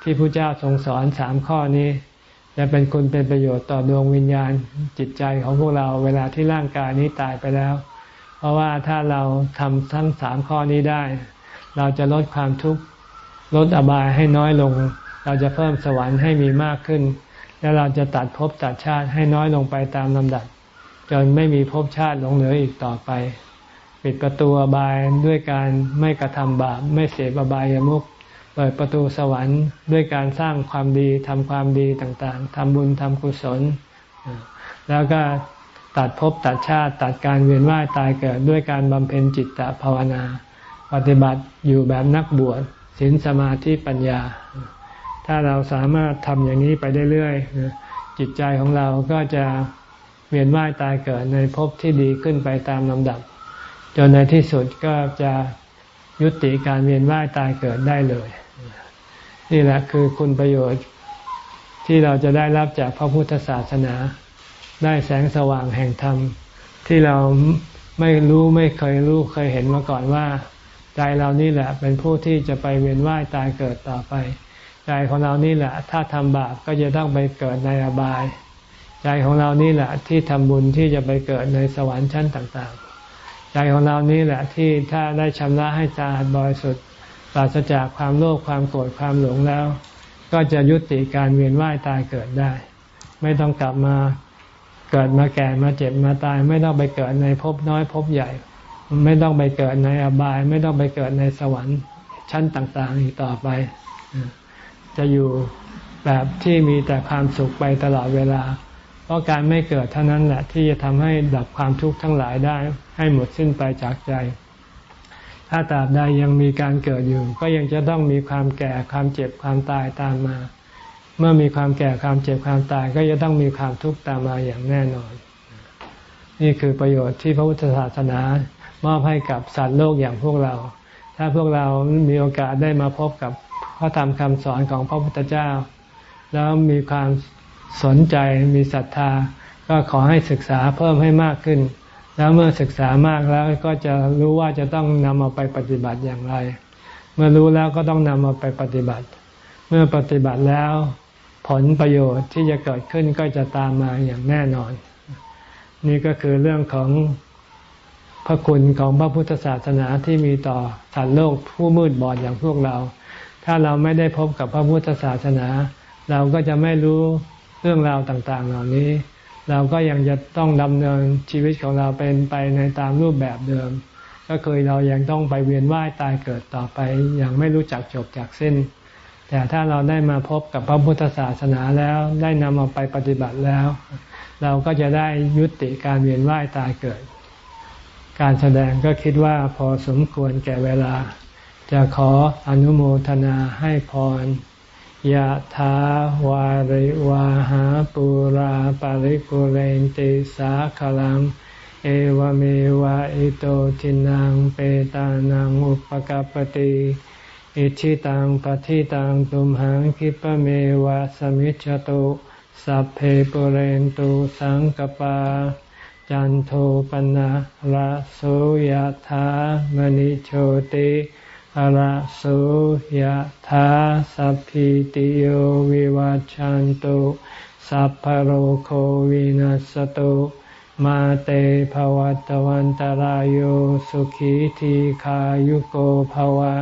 ที่พระเจ้าทรงสอนสามข้อนี้ จะเป็นคุณเป็นประโยชน์ต่อดวงวิญญาณจิตใจของพวกเราเวลาที่ร่างกายนี้ตายไปแล้ว เพราะว่าถ้าเราทำทั้งสามข้อนี้ได้ เราจะลดความทุกข์ลดอบายให้น้อยลง เราจะเพิ่มสวรรค์ให้มีมากขึ้น และเราจะตัดภพตัดชาติให้น้อยลงไปตามลำดับจนไม่มีภพชาติหลงเหลืออีกต่อไป ปิดประตูอบายด้วยการไม่กระทำบาปไม่เสพอบายามุขเปิดประตูสวรรค์ด้วยการสร้างความดีทำความดีต่างๆทำบุญทำกุศล แล้วก็ตัดภพตัดชาติตัดการเวียนว่ายตายเกิดด้วยการบำเพ็ญจิตตภาวนา ปฏิบัติอยู่แบบนักบวชศีลสมาธิปัญญา ถ้าเราสามารถทำอย่างนี้ไปเรื่อยๆจิตใจของเราก็จะเวียนว่ายตายเกิดในภพที่ดีขึ้นไปตามลำดับ จนในที่สุดก็จะยุติการเวียนว่ายตายเกิดได้เลย นี่แหละคือคุณประโยชน์ที่เราจะได้รับจากพระพุทธศาสนา ได้แสงสว่างแห่งธรรม ที่เราไม่รู้ไม่เคยรู้เคยเห็นมาก่อนว่า ใจเรานี่แหละเป็นผู้ที่จะไปเวียนว่ายตายเกิดต่อไป ใจของเรานี่แหละ ถ้าทำบาปก็จะต้องไปเกิดในอบาย ใจของเรานี่แหละที่ทำบุญที่จะไปเกิดในสวรรค์ชั้นต่างๆ ใจของเรานี่แหละที่ถ้าได้ชำระให้สะอาดบริสุทธิ์ปราศจากความโลภความโกรธความหลงแล้ว ก็จะยุติการเวียนว่ายตายเกิดได้ ไม่ต้องกลับมาเกิดมาแก่มาเจ็บมาตาย ไม่ต้องไปเกิดในภพน้อยภพใหญ่ ไม่ต้องไปเกิดในอบาย ไม่ต้องไปเกิดในสวรรค์ชั้นต่างๆ อีกต่อไป จะอยู่แบบที่มีแต่ความสุขไปตลอดเวลา ราะการไม่เกิดเท่านั้นแหละที่จะทำให้ดับความทุกข์ทั้งหลายได้ ให้หมดสิ้นไปจากใจ ถ้าตราบใดยังมีการเกิดอยู่ ก็ยังจะต้องมีความแก่ความเจ็บความตายตามมา เมื่อมีความแก่ความเจ็บความตาย ก็จะต้องมีความทุกข์ตามมาอย่างแน่นอน นี่คือประโยชน์ที่พระพุทธศาสนามอบให้กับสัตว์โลกอย่างพวกเรา ถ้าพวกเรามีโอกาสได้มาพบกับพระธรรมคำสอนของพระพุทธเจ้า แล้วมีความ สนใจมีศรัทธา ก็ขอให้ศึกษาเพิ่มให้มากขึ้น แล้วเมื่อศึกษามากแล้วก็จะรู้ว่าจะต้องนำเอาไปปฏิบัติอย่างไร เมื่อรู้แล้วก็ต้องนำเอาไปปฏิบัติ เมื่อปฏิบัติแล้ว ผลประโยชน์ที่จะเกิดขึ้นก็จะตามมาอย่างแน่นอน นี่ก็คือเรื่องของพระคุณของพระพุทธศาสนาที่มีต่อสัตว์โลกผู้มืดบอดอย่างพวกเรา ถ้าเราไม่ได้พบกับพระพุทธศาสนา เราก็จะไม่รู้ เรื่องราวต่างๆ เหล่านี้ เราก็ยังจะต้องดำเนินชีวิตของเราเป็นไปในตามรูปแบบเดิม ก็คือเรายังต้องไปเวียนว่ายตายเกิดต่อไปอย่างไม่รู้จักจบจากสิ้น แต่ถ้าเราได้มาพบกับพระพุทธศาสนาแล้วได้นำเอาไปปฏิบัติแล้ว เราก็จะได้ยุติการเวียนว่ายตายเกิด การแสดงก็คิดว่าพอสมควรแก่เวลา จะขออนุโมทนาให้พร ยะถาวาริวาหาปุราปาริปุเรนติสาขลัง เอวเมวะอิโตทินังเปตานังอุปกปติอิชิตังปฏิตังตุมหังคิปเมวะสมิจจตุสัพเพปุเรนตุสังกปา จันโทปนะระโสยะถามณิโชติ อระโสยธาสัพพิติโยวิวัจจันตุสัพพโรโควินัสตุมาเตภวัตวันตารโยสุขีทีขายุโกภวะ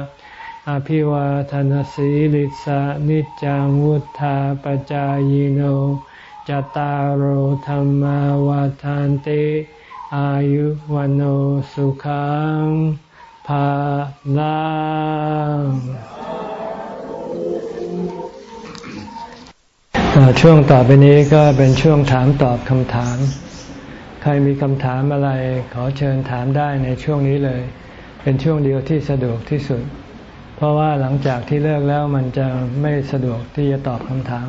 อภิวาทนสีลิสานิจังวุธาปจายโนจตารโหธรรมวาทานติ อายุวันโอสุขัง ภาลังช่วงต่อไปนี้ก็เป็นช่วงถามตอบคำถาม ใครมีคำถามอะไร ขอเชิญถามได้ในช่วงนี้เลย เป็นช่วงเดียวที่สะดวกที่สุด เพราะว่าหลังจากที่เลิกแล้วมันจะไม่สะดวกที่จะตอบคำถาม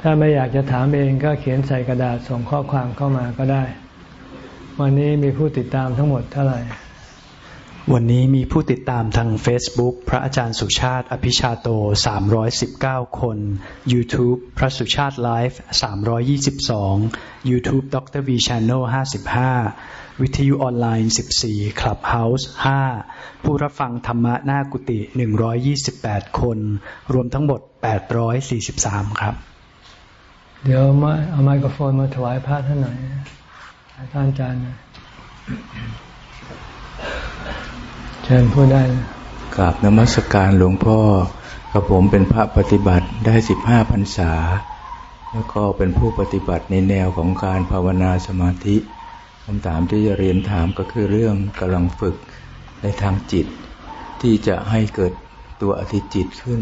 ถ้าไม่อยากจะถามเองก็เขียนใส่กระดาษส่งข้อความเข้ามาก็ได้ วันนี้มีผู้ติดตามทั้งหมดเท่าไหร่ วันนี้มีผู้ติดตามทาง Facebook พระอาจารย์สุชาติ อภิชาโต 319 คน YouTube พระสุชาติไลฟ์ 322 YouTube ดร V Channel 55 วิทยุออนไลน์ 14 Clubhouse 5 ผู้รับฟังธรรมะหน้ากุฏิ128 คน รวมทั้งหมด 843 ครับ เดี๋ยวมาเอาไมโครโฟนมาถวายพระท่านหน่อย ท่านอาจารย์ ชิญพูดได้กราบนมัสการหลวงพ่อกับผมเป็นพระปฏิบัติได้สิบห้าพรรษา แล้วก็เป็นผู้ปฏิบัติในแนวของการภาวนาสมาธิคำถามที่จะเรียนถามก็คือเรื่องกำลังฝึกในทางจิต ที่จะให้เกิดตัวอธิจิตขึ้น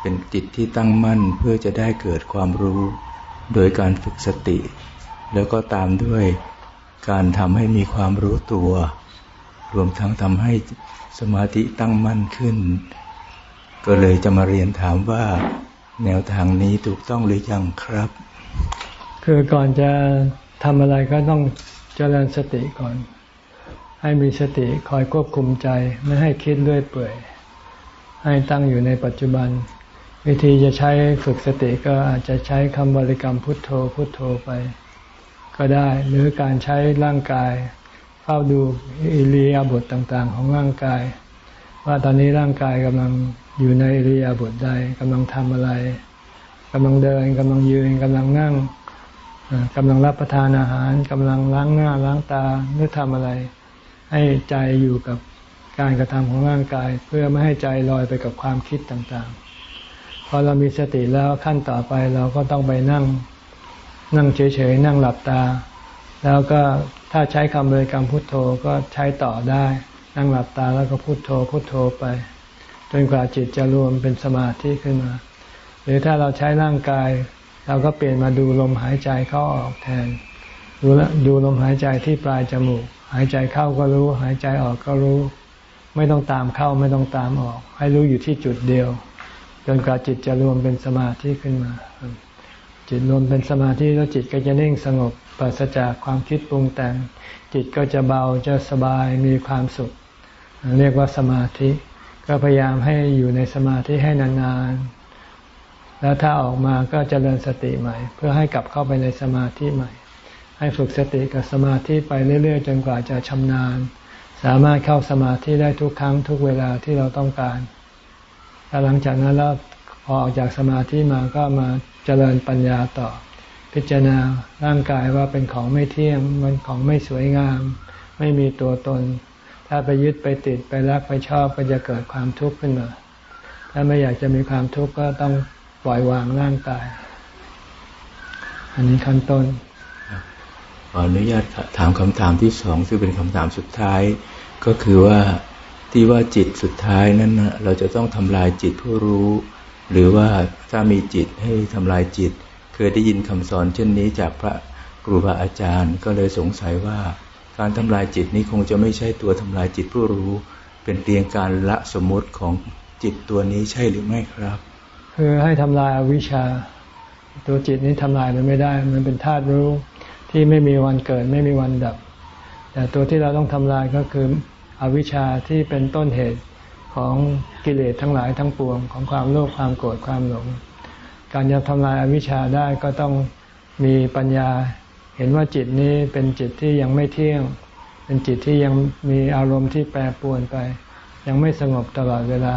เป็นจิตที่ตั้งมั่นเพื่อจะได้เกิดความรู้ โดยการฝึกสติ แล้วก็ตามด้วยการทำให้มีความรู้ตัว รวมทั้งทำให้สมาธิตั้งมั่นขึ้น ก็เลยจะมาเรียนถามว่าแนวทางนี้ถูกต้องหรือยังครับ คือก่อนจะทำอะไรก็ต้องเจริญสติก่อน ให้มีสติคอยควบคุมใจไม่ให้คิดด้วยเปื่อย ให้ตั้งอยู่ในปัจจุบัน วิธีจะใช้ฝึกสติก็อาจจะใช้คำบริกรรมพุทโธพุทโธไป ก็ได้หรือการใช้ร่างกาย เฝ้าดูอิริยาบถต่างๆ ของร่างกาย ว่าตอนนี้ร่างกายกำลังอยู่ในอิริยาบถใดกำลังทำอะไรกำลังเดินกำลังยืนกำลังนั่งกำลังรับประทานอาหารกำลังล้างหน้าล้างตาหรือทำอะไร ให้ใจอยู่กับการกระทำของร่างกาย เพื่อไม่ให้ใจลอยไปกับความคิดต่างๆ พอเรามีสติแล้วขั้นต่อไปเราก็ต้องไปนั่ง นั่งเฉยๆนั่งหลับตา แล้วก็ถ้าใช้คำบริกรรมพุทโธก็ใช้ต่อได้ นั่งหลับตาแล้วก็พุทโธพุทโธไป จนกว่าจิตจะรวมเป็นสมาธิขึ้นมา หรือถ้าเราใช้ร่างกาย เราก็เปลี่ยนมาดูลมหายใจเข้าออกแทน ดูดูลมหายใจที่ปลายจมูก หายใจเข้าก็รู้ หายใจออกก็รู้ ไม่ต้องตามเข้าไม่ต้องตามออก ให้รู้อยู่ที่จุดเดียว จนกว่าจิตจะรวมเป็นสมาธิขึ้นมา จิตรวมเป็นสมาธิแล้วจิตก็จะนิ่งสงบ ปราศจากความคิดปรุงแต่ง จิตก็จะเบาจะสบายมีความสุข เรียกว่าสมาธิ ก็พยายามให้อยู่ในสมาธิให้นานๆ แล้วถ้าออกมาก็จเจริญสติใหม่ เพื่อให้กลับเข้าไปในสมาธิใหม่ ให้ฝึกสติกับสมาธิไปเรื่อยๆ จนกว่าจะชำนาญ สามารถเข้าสมาธิได้ทุกครั้งทุกเวลาที่เราต้องการแล้วหลังจากนั้นแล้วพอออกจากสมาธิมาก็มาเจริญปัญญาต่อ พิจารณาร่างกายว่าเป็นของไม่เที่ยงมันของไม่สวยงาม ไม่มีตัวตน ถ้าไปยึดไปติดไปรักไปชอบก็จะเกิดความทุกข์ขึ้นมา ถ้าไม่อยากจะมีความทุกข์ก็ต้องปล่อยวางร่างกาย อันนี้ขั้นต้นขออนุญาตถามคำถามที่สองซึ่งเป็นคำถามสุดท้าย ก็คือว่าที่ว่าจิตสุดท้ายนั้นเราจะต้องทำลายจิตผู้รู้ หรือว่าถ้ามีจิตให้ทำลายจิต เคยได้ยินคำสอนเช่นนี้จากพระครูบาอาจารย์ ก็เลยสงสัยว่าการทำลายจิตนี้คงจะไม่ใช่ตัวทำลายจิตผู้รู้ เป็นเพียงการละสมมติของจิตตัวนี้ใช่หรือไม่ครับ คือให้ทำลายอาวิชชา ตัวจิตนี้ทำลายมันไม่ได้ มันเป็นธาตุรู้ที่ไม่มีวันเกิดไม่มีวันดับ แต่ตัวที่เราต้องทำลายก็คืออวิชชาที่เป็นต้นเหตุของกิเลสทั้งหลายทั้งปวง ของความโลภความโกรธความหลง การจะทำลายอาวิชชาได้ก็ต้องมีปัญญา เห็นว่าจิตนี้เป็นจิตที่ยังไม่เที่ยง เป็นจิตที่ยังมีอารมณ์ที่แปรปรวนไป ยังไม่สงบตลอดเวลา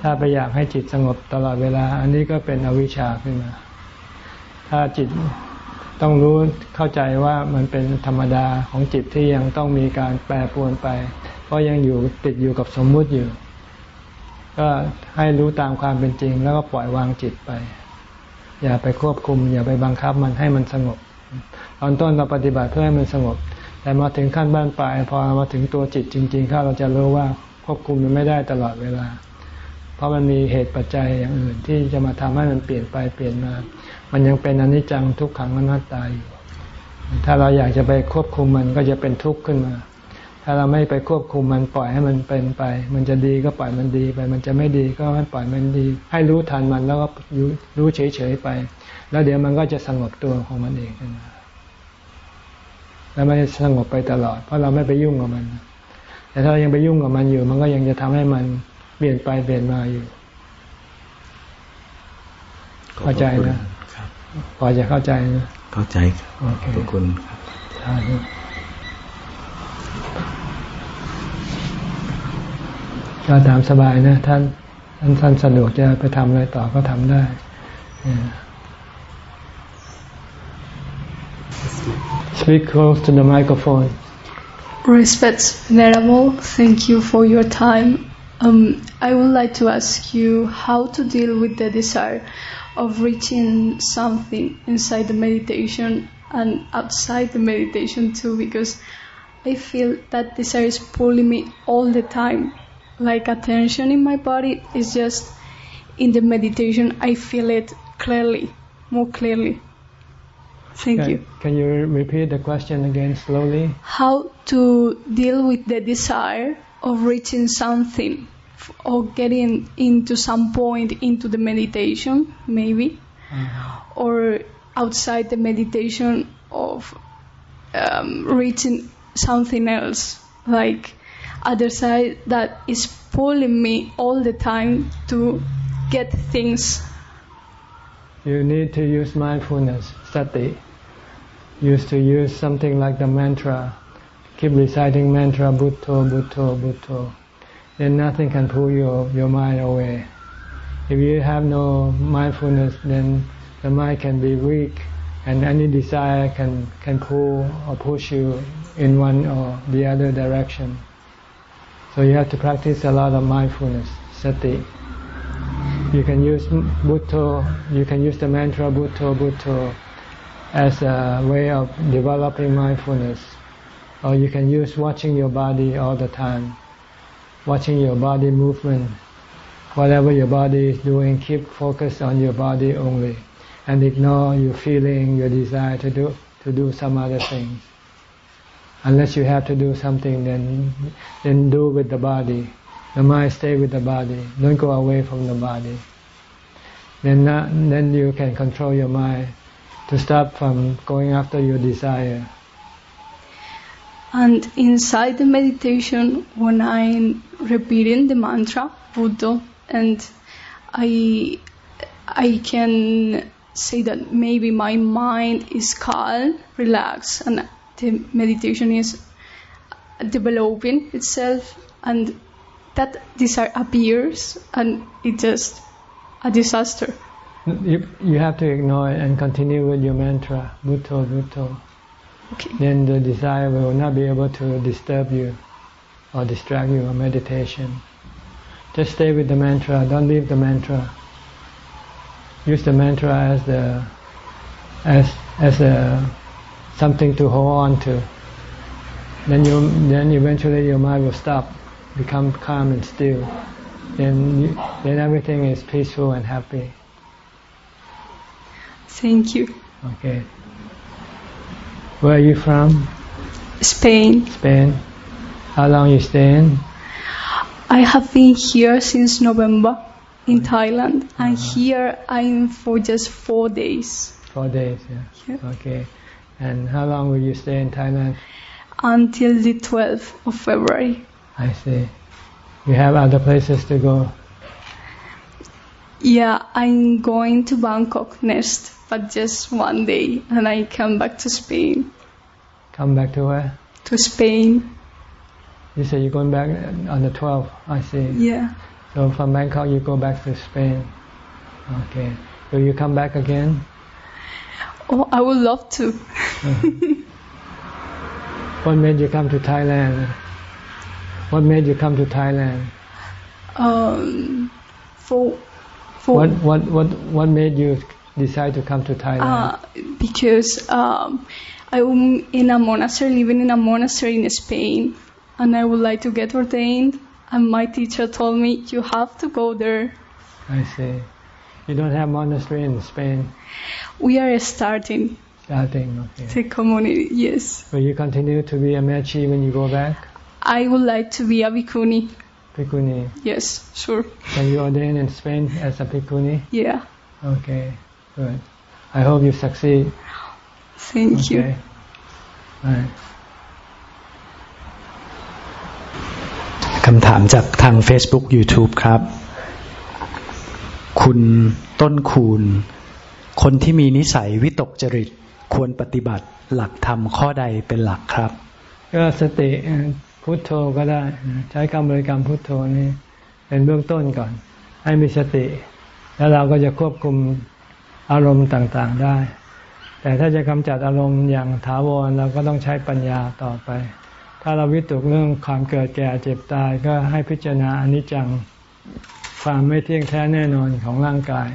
ถ้าไปอยากให้จิตสงบตลอดเวลา อันนี้ก็เป็นอวิชชาขึ้นมา ถ้าจิตต้องรู้เข้าใจว่ามันเป็นธรรมดาของจิตที่ยังต้องมีการแปรปรวนไป เพราะยังอยู่ติดอยู่กับสมมุติอยู่ ก็ให้รู้ตามความเป็นจริง แล้วก็ปล่อยวางจิตไป อย่าไปควบคุม อย่าไปบังคับมันให้มันสงบ ตอนต้นเราปฏิบัติเพื่อให้มันสงบ แต่มาถึงขั้นบ้านปลายพอมาถึงตัวจิตจริงๆข้าเราจะรู้ว่าควบคุมมันไม่ได้ตลอดเวลา เพราะมันมีเหตุปัจจัยอย่างอื่นที่จะมาทำให้มันเปลี่ยนไปเปลี่ยนมา มันยังเป็นอนิจจังทุกขังอนัตตาอยู่ถ้าเราอยากจะไปควบคุมมันก็จะเป็นทุกข์ขึ้นมา ถ้าเราไม่ไปควบคุมมันปล่อยให้มันเป็นไป มันจะดีก็ปล่อยมันดีไป มันจะไม่ดีก็ให้ปล่อยมันดี ให้รู้ทันมันแล้วก็รู้เฉยๆไป แล้วเดี๋ยวมันก็จะสงบตัวของมันเองขึ้นมาแล้วมันจะสงบไปตลอด เพราะเราไม่ไปยุ่งกับมัน แต่ถ้ายังไปยุ่งกับมันอยู่ มันก็ยังจะทำให้มันเปลี่ยนไปเปลี่ยนมาอยู่เข้าใจนะพอจะเข้าใจนะเข้าใจครับขอบคุณครับ ก็ตามสบายนะท่านท่านท่านสะดวกจะไปทำอะไรต่อก็ทำได้ Speak close to the microphone. Respect, Venerable. Thank you for your time. Um, I would like to ask you how to deal with the desire of reaching something inside the meditation and outside the meditation too, because I feel that desire is pulling me all the time. Like attention in my body is just in the meditation, I feel it clearly, more clearly. Thank can, you. Can you repeat the question again slowly? How to deal with the desire of reaching something or getting into some point into the meditation, maybe, uh-huh. or outside the meditation of um, reaching something else, like other side that is pulling me all the time to get things you need to use mindfulness, sati. Used to use something like the mantra. Keep reciting mantra, butto, butto, butto. Then nothing can pull your, your mind away. If you have no mindfulness, then the mind can be weak and any desire can, can pull or push you in one or the other direction. So you have to practice a lot of mindfulness, sati. You can use Bhutto, you can use the mantra Bhutto, Bhutto as a way of developing mindfulness. Or you can use watching your body all the time, watching your body movement. Whatever your body is doing, keep focus on your body only, and ignore your feeling, your desire to do to do some other things. Unless you have to do something, then then do with the body the mind stay with the body. Don't go away from the body. Then, not, then you can control your mind to stop from going after your desire. And inside the meditation, when I'm repeating the mantra, Buddha, and I, I can say that maybe my mind is calm, relaxed, and the meditation is developing itself, and that desire appears and it's just a disaster. You, you have to ignore it and continue with your mantra, Bhutto, Bhutto. Okay. Then the desire will not be able to disturb you or distract you from meditation. Just stay with the mantra, don't leave the mantra. Use the mantra as the as as a something to hold on to. Then you then eventually your mind will stop become calm and still, then you, then everything is peaceful and happy. Thank you. Okay. Where are you from? Spain. Spain. How long you staying? I have been here since November in Thailand, and uh-huh. here I'm for just four days. Four days, yeah. yeah. Okay. And how long will you stay in Thailand? Until the 12th of February. I see. You have other places to go? Yeah, I'm going to Bangkok next, but just one day, and I come back to Spain. Come back to where? To Spain. You say you're going back on the 12th, I see. Yeah. So from Bangkok you go back to Spain. Okay. Will you come back again? Oh, I would love to. what made you come to Thailand? What made you come to Thailand? Um, for for what what what what made you decide to come to Thailand? Uh, because um, I'm in a monastery, living in a monastery in Spain, and I would like to get ordained. And my teacher told me you have to go there. I see. You don't have monastery in Spain. We are starting. Starting, okay. The community, yes. Will you continue to be a mechi when you go back? I would like to be a bhikkhuni. Bhikkhuni? Yes, sure. Can you ordain in Spain as a bhikkhuni? Yeah. Okay, good. I hope you succeed. Thank okay. you. Right. ำถามจากทาง Facebook YouTube ครับ คุณต้นคูณ คนที่มีนิสัยวิตกจริตควรปฏิบัติหลักธรรมข้อใดเป็นหลักครับ ก็สติพุทโธก็ได้ ใช้คำบริกรรมพุทโธนี่เป็นเบื้องต้นก่อน ให้มีสติ แล้วเราก็จะควบคุมอารมณ์ต่างๆได้ แต่ถ้าจะกำจัดอารมณ์อย่างถาวรเราก็ต้องใช้ปัญญาต่อไป ถ้าเราวิตกเรื่องความเกิดแก่เจ็บตายก็ให้พิจารณาอนิจจัง ความไม่เที่ยงแท้แน่นอนของร่างกาย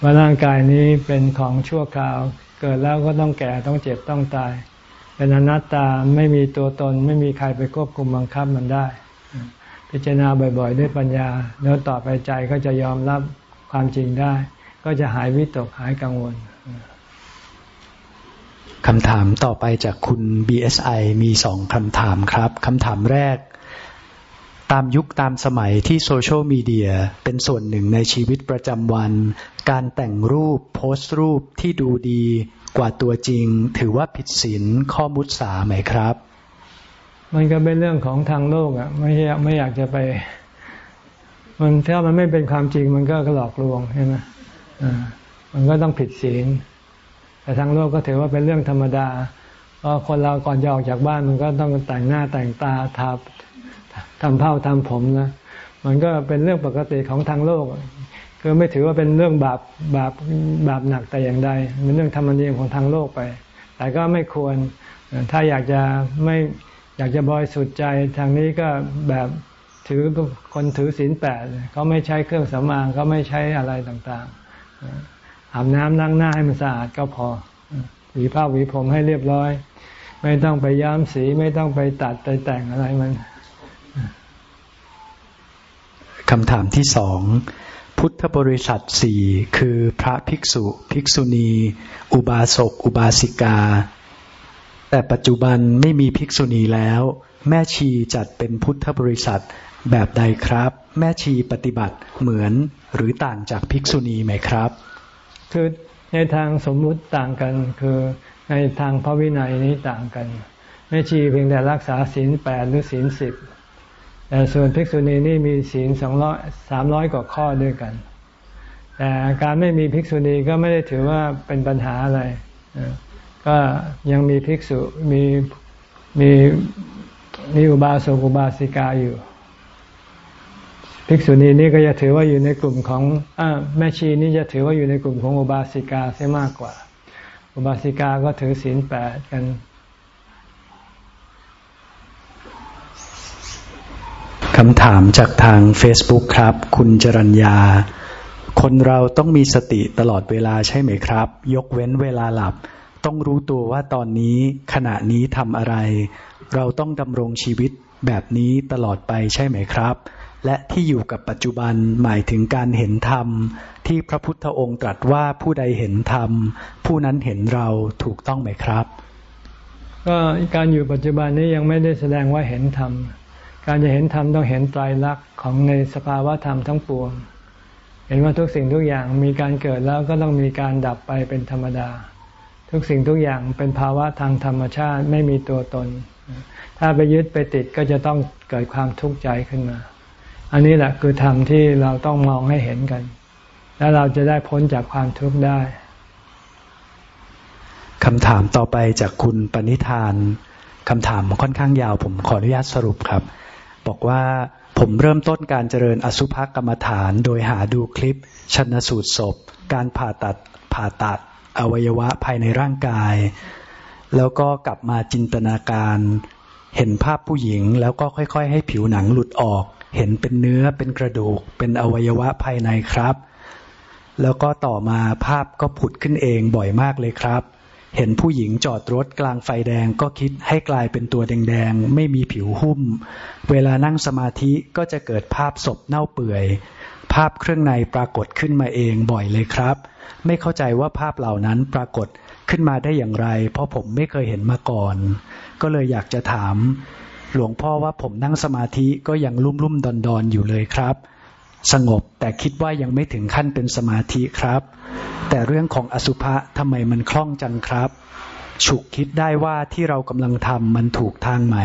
ว่าร่างกายนี้เป็นของชั่วคราว เกิดแล้วก็ต้องแก่ต้องเจ็บต้องตาย เป็นอนัตตาไม่มีตัวตน ไม่มีใครไปควบคุมบังคับมันได้ พิจารณาบ่อยๆ ด้วยปัญญา แล้วต่อไปใจก็จะยอมรับความจริงได้ ก็จะหายวิตกหายกังวลคำถามต่อไปจากคุณ BSI มีสองคำถามครับ คำถามแรก ตามยุคตามสมัยที่โซเชียลมีเดียเป็นส่วนหนึ่งในชีวิตประจำวัน การแต่งรูปโพสต์รูปที่ดูดีกว่าตัวจริง ถือว่าผิดศีลข้อมุสาไหมครับ มันก็เป็นเรื่องของทางโลกอะไม่อยากไม่อยากจะไป มันถ้ามันไม่เป็นความจริงมันก็หลอกลวงใช่ไหมอ่ามันก็ต้องผิดศีลแต่ทางโลกก็ถือว่าเป็นเรื่องธรรมดาเพราะคนเราก่อนจะออกจากบ้านมันก็ต้องแต่งหน้าแต่งตาทา ทำเผ้าทำผมนะมันก็เป็นเรื่องปกติของทางโลกก็ไม่ถือว่าเป็นเรื่องบาปบาปบาปหนักแต่อย่างใดเป็นเรื่องธรรมเนียมของทางโลกไป แต่ก็ไม่ควรถ้าอยากจะไม่อยากจะบอยสุดใจทางนี้ก็แบบถือคนถือศีลแปดเขาไม่ใช้เครื่องสำอางเขาไม่ใช้อะไรต่างๆอาบน้ำล้างหน้าให้มันสะอาดก็พอหวีผ้าหวีผมให้เรียบร้อย ไม่ต้องไปย้อมสีไม่ต้องไปตัดไปแต่งอะไรมัน คำถามที่สองพุทธบริษัทสี่คือพระภิกษุ ภิกษุณี อุบาสก อุบาสิกา แต่ปัจจุบันไม่มีภิกษุณีแล้ว แม่ชีจัดเป็นพุทธบริษัทแบบใดครับ แม่ชีปฏิบัติเหมือนหรือต่างจากภิกษุณีไหมครับ คือในทางสมมุติต่างกันคือในทางพระวินัยนี้ต่างกัน แม่ชีเพียงแต่รักษาศีลแปดหรือศีลสิบ แต่ส่วนภิกษุณีนี่มีศีลสองร้อยสามร้อยกว่าข้อด้วยกัน แต่การไม่มีภิกษุณีก็ไม่ได้ถือว่าเป็นปัญหาอะไร ก็ยังมีภิกษุมีมีมีอุบาสกอุบาสิกาอยู่ ภิกษุณีนี่ก็จะถือว่าอยู่ในกลุ่มของอแม่ชีนี่จะถือว่าอยู่ในกลุ่มของอุบาสิกาเสียมากกว่า อุบาสิกาก็ถือศีลแปดกัน คำถามจากทาง Facebook ครับ คุณจรัญญา คนเราต้องมีสติตลอดเวลาใช่ไหมครับ ยกเว้นเวลาหลับ ต้องรู้ตัวว่าตอนนี้ขณะนี้ทำอะไร เราต้องดำรงชีวิตแบบนี้ตลอดไปใช่ไหมครับ และที่อยู่กับปัจจุบันหมายถึงการเห็นธรรม ที่พระพุทธองค์ตรัสว่าผู้ใดเห็นธรรม ผู้นั้นเห็นเราถูกต้องไหมครับ ก็การอยู่ปัจจุบันนี้ยังไม่ได้แสดงว่าเห็นธรรม การจะเห็นธรรมต้องเห็นไตรลักษณ์ของในสภาวะธรรมทั้งปวง เห็นว่าทุกสิ่งทุกอย่างมีการเกิดแล้วก็ต้องมีการดับไปเป็นธรรมดา ทุกสิ่งทุกอย่างเป็นภาวะทางธรรมชาติไม่มีตัวตน ถ้าไปยึดไปติดก็จะต้องเกิดความทุกข์ใจขึ้นมา อันนี้แหละคือธรรมที่เราต้องมองให้เห็นกัน แล้วเราจะได้พ้นจากความทุกข์ได้คำถามต่อไปจากคุณปณิธานคำถามค่อนข้างยาวผมขออนุญาตสรุปครับ บอกว่าผมเริ่มต้นการเจริญอสุภกรรมฐานโดยหาดูคลิปชนสูตรศพ การผ่าตัดผ่าตัดอวัยวะภายในร่างกาย แล้วก็กลับมาจินตนาการเห็นภาพผู้หญิง แล้วก็ค่อย ๆ ให้ผิวหนังหลุดออก เห็นเป็นเนื้อเป็นกระดูก เป็นอวัยวะภายในครับ แล้วก็ต่อมาภาพก็ผุดขึ้นเองบ่อยมากเลยครับ เห็นผู้หญิงจอดรถกลางไฟแดงก็คิดให้กลายเป็นตัวแดงๆ ไม่มีผิวหุ้ม เวลานั่งสมาธิก็จะเกิดภาพศพเน่าเปื่อย ภาพเครื่องในปรากฏขึ้นมาเองบ่อยเลยครับ ไม่เข้าใจว่าภาพเหล่านั้นปรากฏขึ้นมาได้อย่างไร เพราะผมไม่เคยเห็นมาก่อน ก็เลยอยากจะถาม หลวงพ่อว่าผมนั่งสมาธิก็ยังลุ่มลุ่มดอนดอนอยู่เลยครับ สงบ แต่คิดว่ายังไม่ถึงขั้นเป็นสมาธิครับ แต่เรื่องของอสุภะทำไมมันคล่องจังครับ ฉุกคิดได้ว่าที่เรากำลังทำมันถูกทางไหม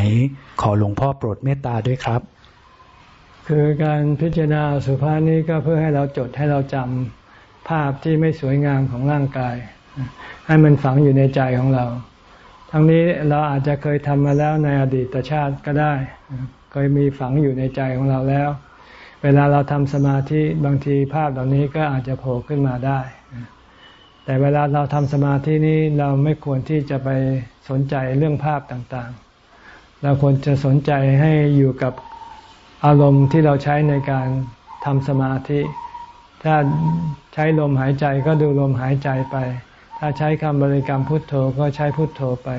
ขอหลวงพ่อโปรดเมตตาด้วยครับ คือการพิจารณาสุภาษนี้ก็เพื่อให้เราจดให้เราจำภาพที่ไม่สวยงามของร่างกาย ให้มันฝังอยู่ในใจของเรา ทั้งนี้เราอาจจะเคยทำมาแล้วในอดีตชาติก็ได้ เคยมีฝังอยู่ในใจของเราแล้ว เวลาเราทำสมาธิบางทีภาพเหล่านี้ก็อาจจะโผล่ขึ้นมาได้ แต่เวลาเราทำสมาธินี้เราไม่ควรที่จะไปสนใจเรื่องภาพต่างๆ เราควรจะสนใจให้อยู่กับอารมณ์ที่เราใช้ในการทำสมาธิ ถ้าใช้ลมหายใจก็ดูลมหายใจไป ถ้าใช้คำบริกรรมพุทโธก็ใช้พุทโธไป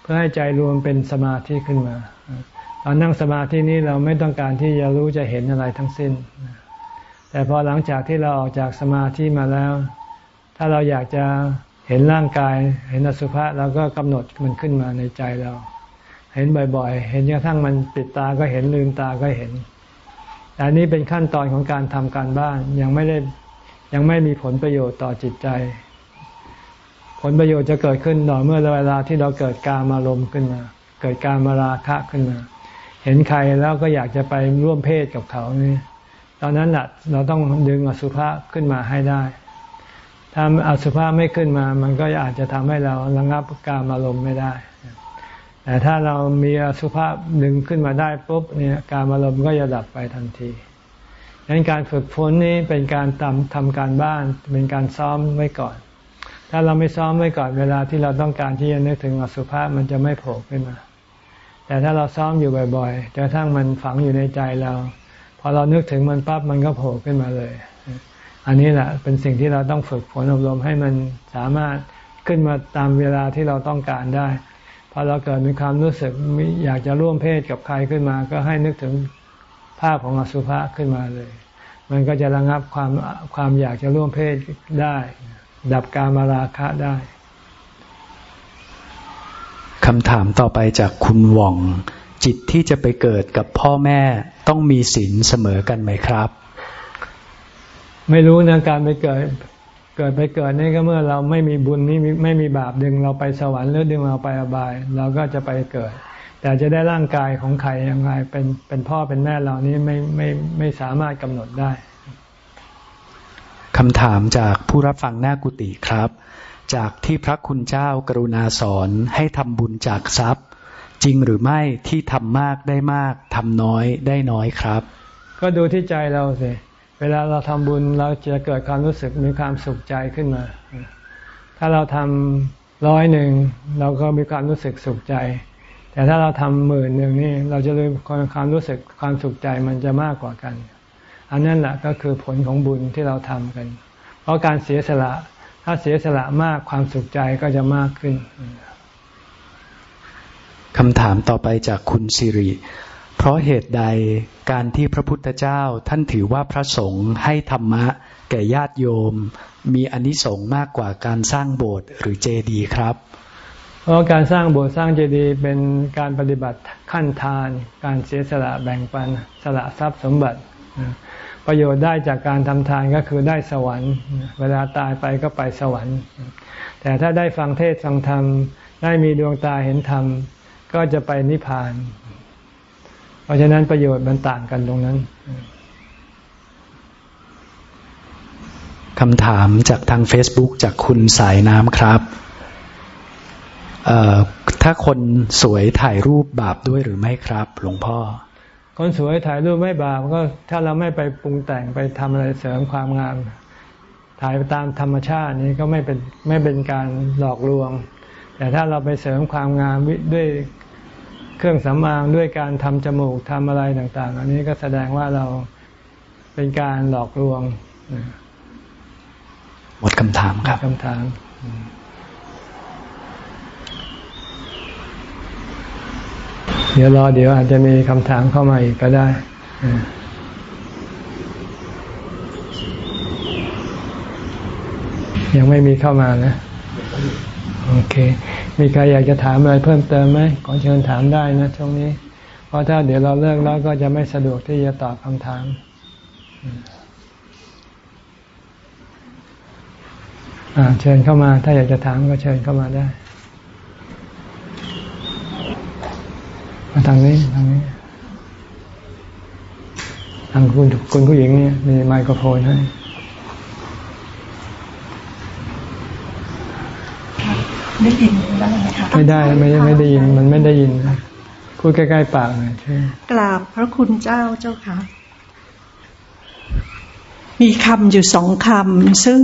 เพื่อให้ใจรวมเป็นสมาธิขึ้นมา ตอนนั่งสมาธินี้เราไม่ต้องการที่จะรู้จะเห็นอะไรทั้งสิ้น แต่พอหลังจากที่เราออกจากสมาธิมาแล้ว ถ้าเราอยากจะเห็นร่างกาย เห็นอสุภะเราก็กำหนดมันขึ้นมาในใจเรา เห็นบ่อยๆ เห็นกระทั่งมันปิดตาก็เห็นลืมตาก็เห็นแต่นี้เป็นขั้นตอนของการทำการบ้านยังไม่ได้ยังไม่มีผลประโยชน์ต่อจิตใจ ผลประโยชน์จะเกิดขึ้นต่อเมื่อเวลาที่เราเกิดการมารมขึ้นมา เกิดการมาราคะขึ้นมา เห็นใครแล้วก็อยากจะไปร่วมเพศกับเขานี่ตอนนั้นแหละเราต้องดึงอสุภะขึ้นมาให้ได้ ถ้าอสุภะไม่ขึ้นมา มันก็อาจจะทำให้เราระงับการมารมไม่ได้ แต่ถ้าเรามีอสุภาพดึงขึ้นมาได้ปุ๊บเนี่ยการอารมณ์ก็จะดับไปทันทีดังนั้นการฝึกฝนนี้เป็นการทำทำการบ้าน เป็นการซ้อมไว้ก่อน ถ้าเราไม่ซ้อมไว้ก่อนเวลาที่เราต้องการที่จะนึกถึงอสุภาพมันจะไม่โผล่ขึ้นมา แต่ถ้าเราซ้อมอยู่บ่อยๆจนกระทั่งมันฝังอยู่ในใจเรา พอเรานึกถึงมันปั๊บมันก็โผล่ขึ้นมาเลย อันนี้แหละเป็นสิ่งที่เราต้องฝึกฝนอบรมให้มันสามารถขึ้นมาตามเวลาที่เราต้องการได้ พอเราเกิดมีความรู้สึกอยากจะร่วมเพศกับใครขึ้นมา ก็ให้นึกถึงภาพของอสุภะขึ้นมาเลย มันก็จะระงับความความอยากจะร่วมเพศได้ ดับการมาราคะได้ คำถามต่อไปจากคุณหว่อง จิตที่จะไปเกิดกับพ่อแม่ต้องมีศีลเสมอกันไหมครับ ไม่รู้นะการไปเกิดเกิดไปเกิดนี่ก็เมื่อเราไม่มีบุญนี่ไม่มีบาปดึงเราไปสวรรค์หรือดึงเราไปอบาย เราก็จะไปเกิด แต่จะได้ร่างกายของใครยังไงเป็นเป็นพ่อเป็นแม่เรานี้ไม่ไม่ไม่สามารถกำหนดได้คำถามจากผู้รับฟังหน้ากุฏิครับ จากที่พระคุณเจ้ากรุณาสอนให้ทำบุญจากทรัพย์ จริงหรือไม่ที่ทำมากได้มากทำน้อยได้น้อยครับ ก็ดูที่ใจเราสิเวลาเราทำบุญเราจะเกิดความรู้สึกมีความสุขใจขึ้นมา ถ้าเราทำร้อยหนึ่งเราก็มีความรู้สึกสุขใจ แต่ถ้าเราทำหมื่นหนึ่งนี่เราจะรู้ความรู้สึกความสุขใจมันจะมากกว่ากัน อันนั้นแหละก็คือผลของบุญที่เราทำกัน เพราะการเสียสละ ถ้าเสียสละมากความสุขใจก็จะมากขึ้นคำถามต่อไปจากคุณสิริ เพราะเหตุใดการที่พระพุทธเจ้าท่านถือว่าพระสงฆ์ให้ธรรมะ แก่ญาติโยม มีอนิสงส์มากกว่าการสร้างโบสถ์หรือเจดีย์ครับ เพราะการสร้างโบสถ์สร้างเจดีย์เป็นการปฏิบัติขั้นทาน การเสียสละแบ่งปันสละทรัพย์สมบัติ ประโยชน์ได้จากการทำทานก็คือได้สวรรค์ เวลาตายไปก็ไปสวรรค์ แต่ถ้าได้ฟังเทศฟังธรรม ได้มีดวงตาเห็นธรรม ก็จะไปนิพพาน เพราะฉะนั้นประโยชน์มันต่างกันตรงนั้นคำถามจากทาง Facebook จากคุณสายน้ำครับ ถ้าคนสวยถ่ายรูปบาปด้วยหรือไม่ครับ หลวงพ่อ คนสวยถ่ายรูปไม่บาปก็ถ้าเราไม่ไปปรุงแต่งไปทำอะไรเสริมความงาม ถ่ายไปตามธรรมชาตินี้ก็ไม่เป็นไม่เป็นการหลอกลวง แต่ถ้าเราไปเสริมความงามด้วยเครื่องสำอางด้วยการทำจมูกทำอะไรต่าง ๆ อันนี้ก็แสดงว่าเราเป็นการหลอกลวงหมดคำถามครับคำถาม ดี๋ยวรอเดี๋ยวอาจจะมีคำถามเข้ามาอีกก็ได้ยังไม่มีเข้ามานะ โอเค มีใครอยากจะถามอะไรเพิ่มเติมไหมขอเชิญถามได้นะช่วงนี้ เพราะถ้าเดี๋ยวเราเลิกแล้วก็จะไม่สะดวกที่จะตอบคำถามอ่าเชิญเข้ามา ถ้าอยากจะถามก็เชิญเข้ามาได้ มาทางนี้ทางนี้ ทางคุณคุณผู้หญิงเนี่ยมีไมโครโฟนให้ได้ยินได้ไหมคะไม่ได้ไม่ได้ไม่ได้ยินมันไม่ได้ยินพูดใกล้ๆปากหน่อยใช่กราบพระคุณเจ้าเจ้าค่ะ มีคำอยู่สองคำซึ่ง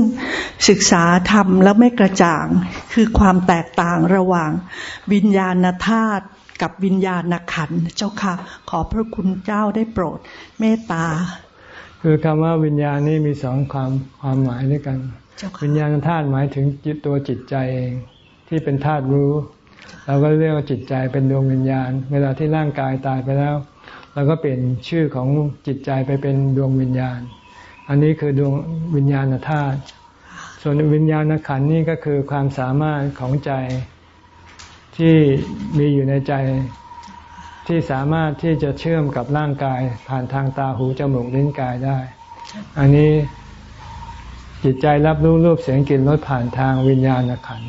ศึกษาธรรมแล้วไม่กระจ่าง คือความแตกต่างระหว่างวิญญาณธาตุ กับวิญญาณขันเจ้าค่ะ ขอพระคุณเจ้าได้โปรดเมตตา คือคำว่าวิญญาณนี่มีสองความความหมายด้วยกัน วิญญาณธาตุหมายถึงจิตตัวจิตใจเองที่เป็นธาตุรู้ เราก็เรียกว่าจิตใจเป็นดวงวิญญาณ เวลาที่ร่างกายตายไปแล้วเราก็เปลี่ยนชื่อของจิตใจไปเป็นดวงวิญญาณ อันนี้คือดวงวิญญาณธาตุส่วนวิญญาณขันนี่ก็คือความสามารถของใจ ที่มีอยู่ในใจที่สามารถที่จะเชื่อมกับร่างกายผ่านทางตาหูจมูกลิ้นกายได้ อันนี้จิตใจรับรู้รูปเสียงกลิ่นรสผ่านทางวิญญาณขัน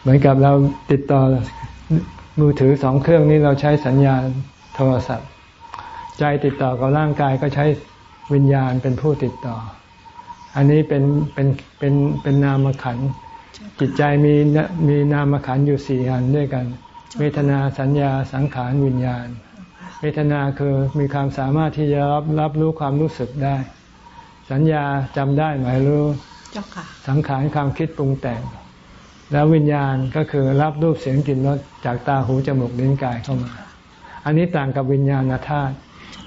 เหมือนกับเราติดต่อมือถือสองเครื่องนี้เราใช้สัญญาณโทรศัพท์ ใจติดต่อกับร่างกายก็ใช้วิญญาณเป็นผู้ติดต่อ อันนี้เป็นเป็นเป็นเป็นนามขัน จิตใจมีมีนามขันอยู่สี่อันด้วยกัน เวทนาสัญญาสังขารวิญญาณ เวทนาคือมีความสามารถที่จะรับรับรู้ความรู้สึกได้ สัญญาจำได้หมายรู้สังขารความคิดปรุงแต่ง แล้ววิญญาณก็คือรับรูปเสียงกลิ่นรสจากตาหูจมูกลิ้นกายเข้ามา อันนี้ต่างกับวิญญาณธาตุ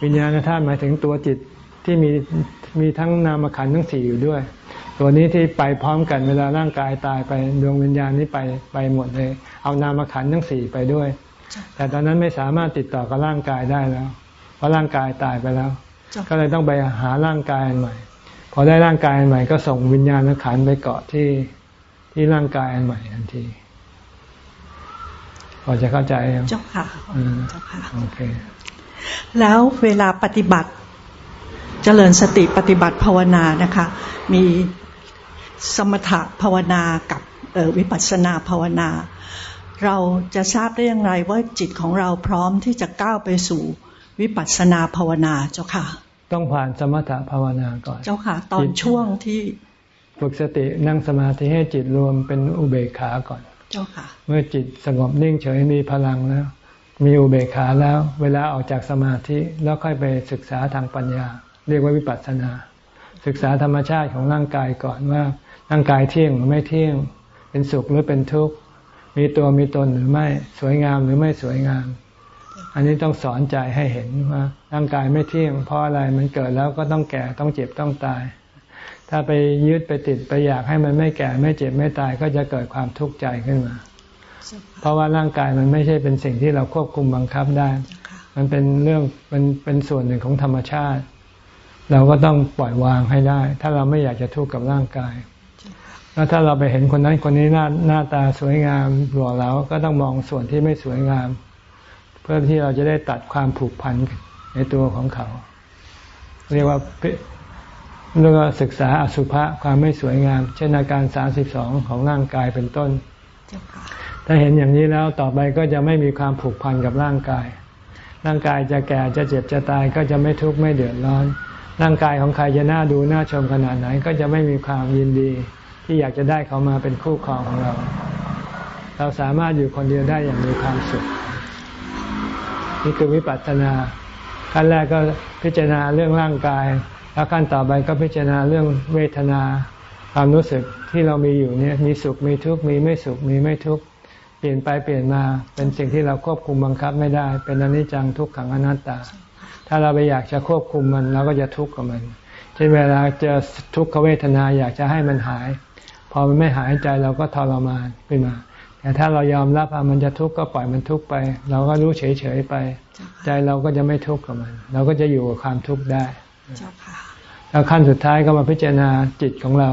วิญญาณธาตุหมายถึงตัวจิตที่มีมีทั้งนามขันธ์ทั้งสี่อยู่ด้วย ตัวนี้ที่ไปพร้อมกันเวลาร่างกายตายไปดวงวิญญาณนี้ไปไปหมดเลย เอานามขันธ์ทั้งสี่ไปด้วย แต่ตอนนั้นไม่สามารถติดต่อกับร่างกายได้แล้ว เพราะร่างกายตายไปแล้ว ก็เลยต้องไปหาร่างกายใหม่ พอได้ร่างกายใหม่ก็ส่งวิญญาณขันธ์ไปเกาะที่ที่ร่างกายอันใหม่ทันทีพอจะเข้าใจเจ้าค่ะเจ้าค่ะโอเคแล้วเวลาปฏิบัติเจริญสติปฏิบัติภาวนานะคะ มี สมถะภาวนากับวิปัสสนาภาวนา เราจะทราบได้อย่างไรว่าจิตของเราพร้อมที่จะก้าวไปสู่วิปัสสนาภาวนาเจ้าค่ะ ต้องผ่านสมถะภาวนาก่อน เจ้าค่ะ ตอนช่วงที่ฝึกสตินั่งสมาธิให้จิตรวมเป็นอุเบกขาก่อน เจ้าค่ะ เมื่อจิตสงบนิ่งเฉยมีพลังแล้ว มีอุเบกขาแล้ว เวลาออกจากสมาธิแล้วค่อยไปศึกษาทางปัญญา เรียกว่าวิปัสสนา ศึกษาธรรมชาติของร่างกายก่อนว่า ร่างกายเที่ยงหรือไม่เที่ยง เป็นสุขหรือเป็นทุกข์ มีตัวมีตนหรือไม่ สวยงามหรือไม่สวยงาม อันนี้ต้องสอนใจให้เห็นว่า ร่างกายไม่เที่ยง เพราะอะไร มันเกิดแล้วก็ต้องแก่ ต้องเจ็บ ต้องตาย ถ้าไปยึดไปติดไปอยากให้มันไม่แก่ไม่เจ็บไม่ตาย ก็จะเกิดความทุกข์ใจขึ้นมา เพราะว่าร่างกายมันไม่ใช่เป็นสิ่งที่เราควบคุมบังคับได้ มันเป็นเรื่องมันเป็นส่วนหนึ่งของธรรมชาติ เราก็ต้องปล่อยวางให้ได้ ถ้าเราไม่อยากจะทุกข์กับร่างกาย แล้วถ้าเราไปเห็นคนนั้นคนนี้หน้าหน้าตาสวยงามหล่อเหลาก็ต้องมองส่วนที่ไม่สวยงาม เพื่อที่เราจะได้ตัดความผูกพันในตัวของเขา เรียกว่าแล้วก็ศึกษาอสุภะความไม่สวยงาม เช่นอาการสาสิบสองของร่างกายเป็นต้น ถ้าเห็นอย่างนี้แล้วต่อไปก็จะไม่มีความผูกพันกับร่างกาย ร่างกายจะแก่จะเจ็บจะตายก็จะไม่ทุกข์ไม่เดือดร้อน ร่างกายของใครจะน่าดูน่าชมขนาดไหนก็จะไม่มีความยินดี ที่อยากจะได้เขามาเป็นคู่ครองของเรา เราสามารถอยู่คนเดียวได้อย่างมีความสุข นี่คือวิปัสสนา ขั้นแรกก็พิจารณาเรื่องร่างกาย แล้วขั้นต่อไปก็พิจารณาเรื่องเวทนา ความรู้สึกที่เรามีอยู่เนี่ยมีสุขมีทุกข์มีไม่สุขมีไม่ทุกข์เปลี่ยนไปเปลี่ยนมาเป็นสิ่งที่เราควบคุมบังคับไม่ได้ เป็นอนิจจังทุกขังอนัตตา ถ้าเราไปอยากจะควบคุมมันเราก็จะทุกข์กับมันเช่นเวลาเจอทุกขเวทนาอยากจะให้มันหาย พอมันไม่หายใจเราก็ทรมานขึ้นมา แต่ถ้าเรายอมรับว่ามันจะทุกข์ก็ปล่อยมันทุกข์ไป เราก็รู้เฉยๆไป ใจเราก็จะไม่ทุกข์กับมัน เราก็จะอยู่กับความทุกข์ได้แล้วขั้นสุดท้ายก็มาพิจารณาจิตของเรา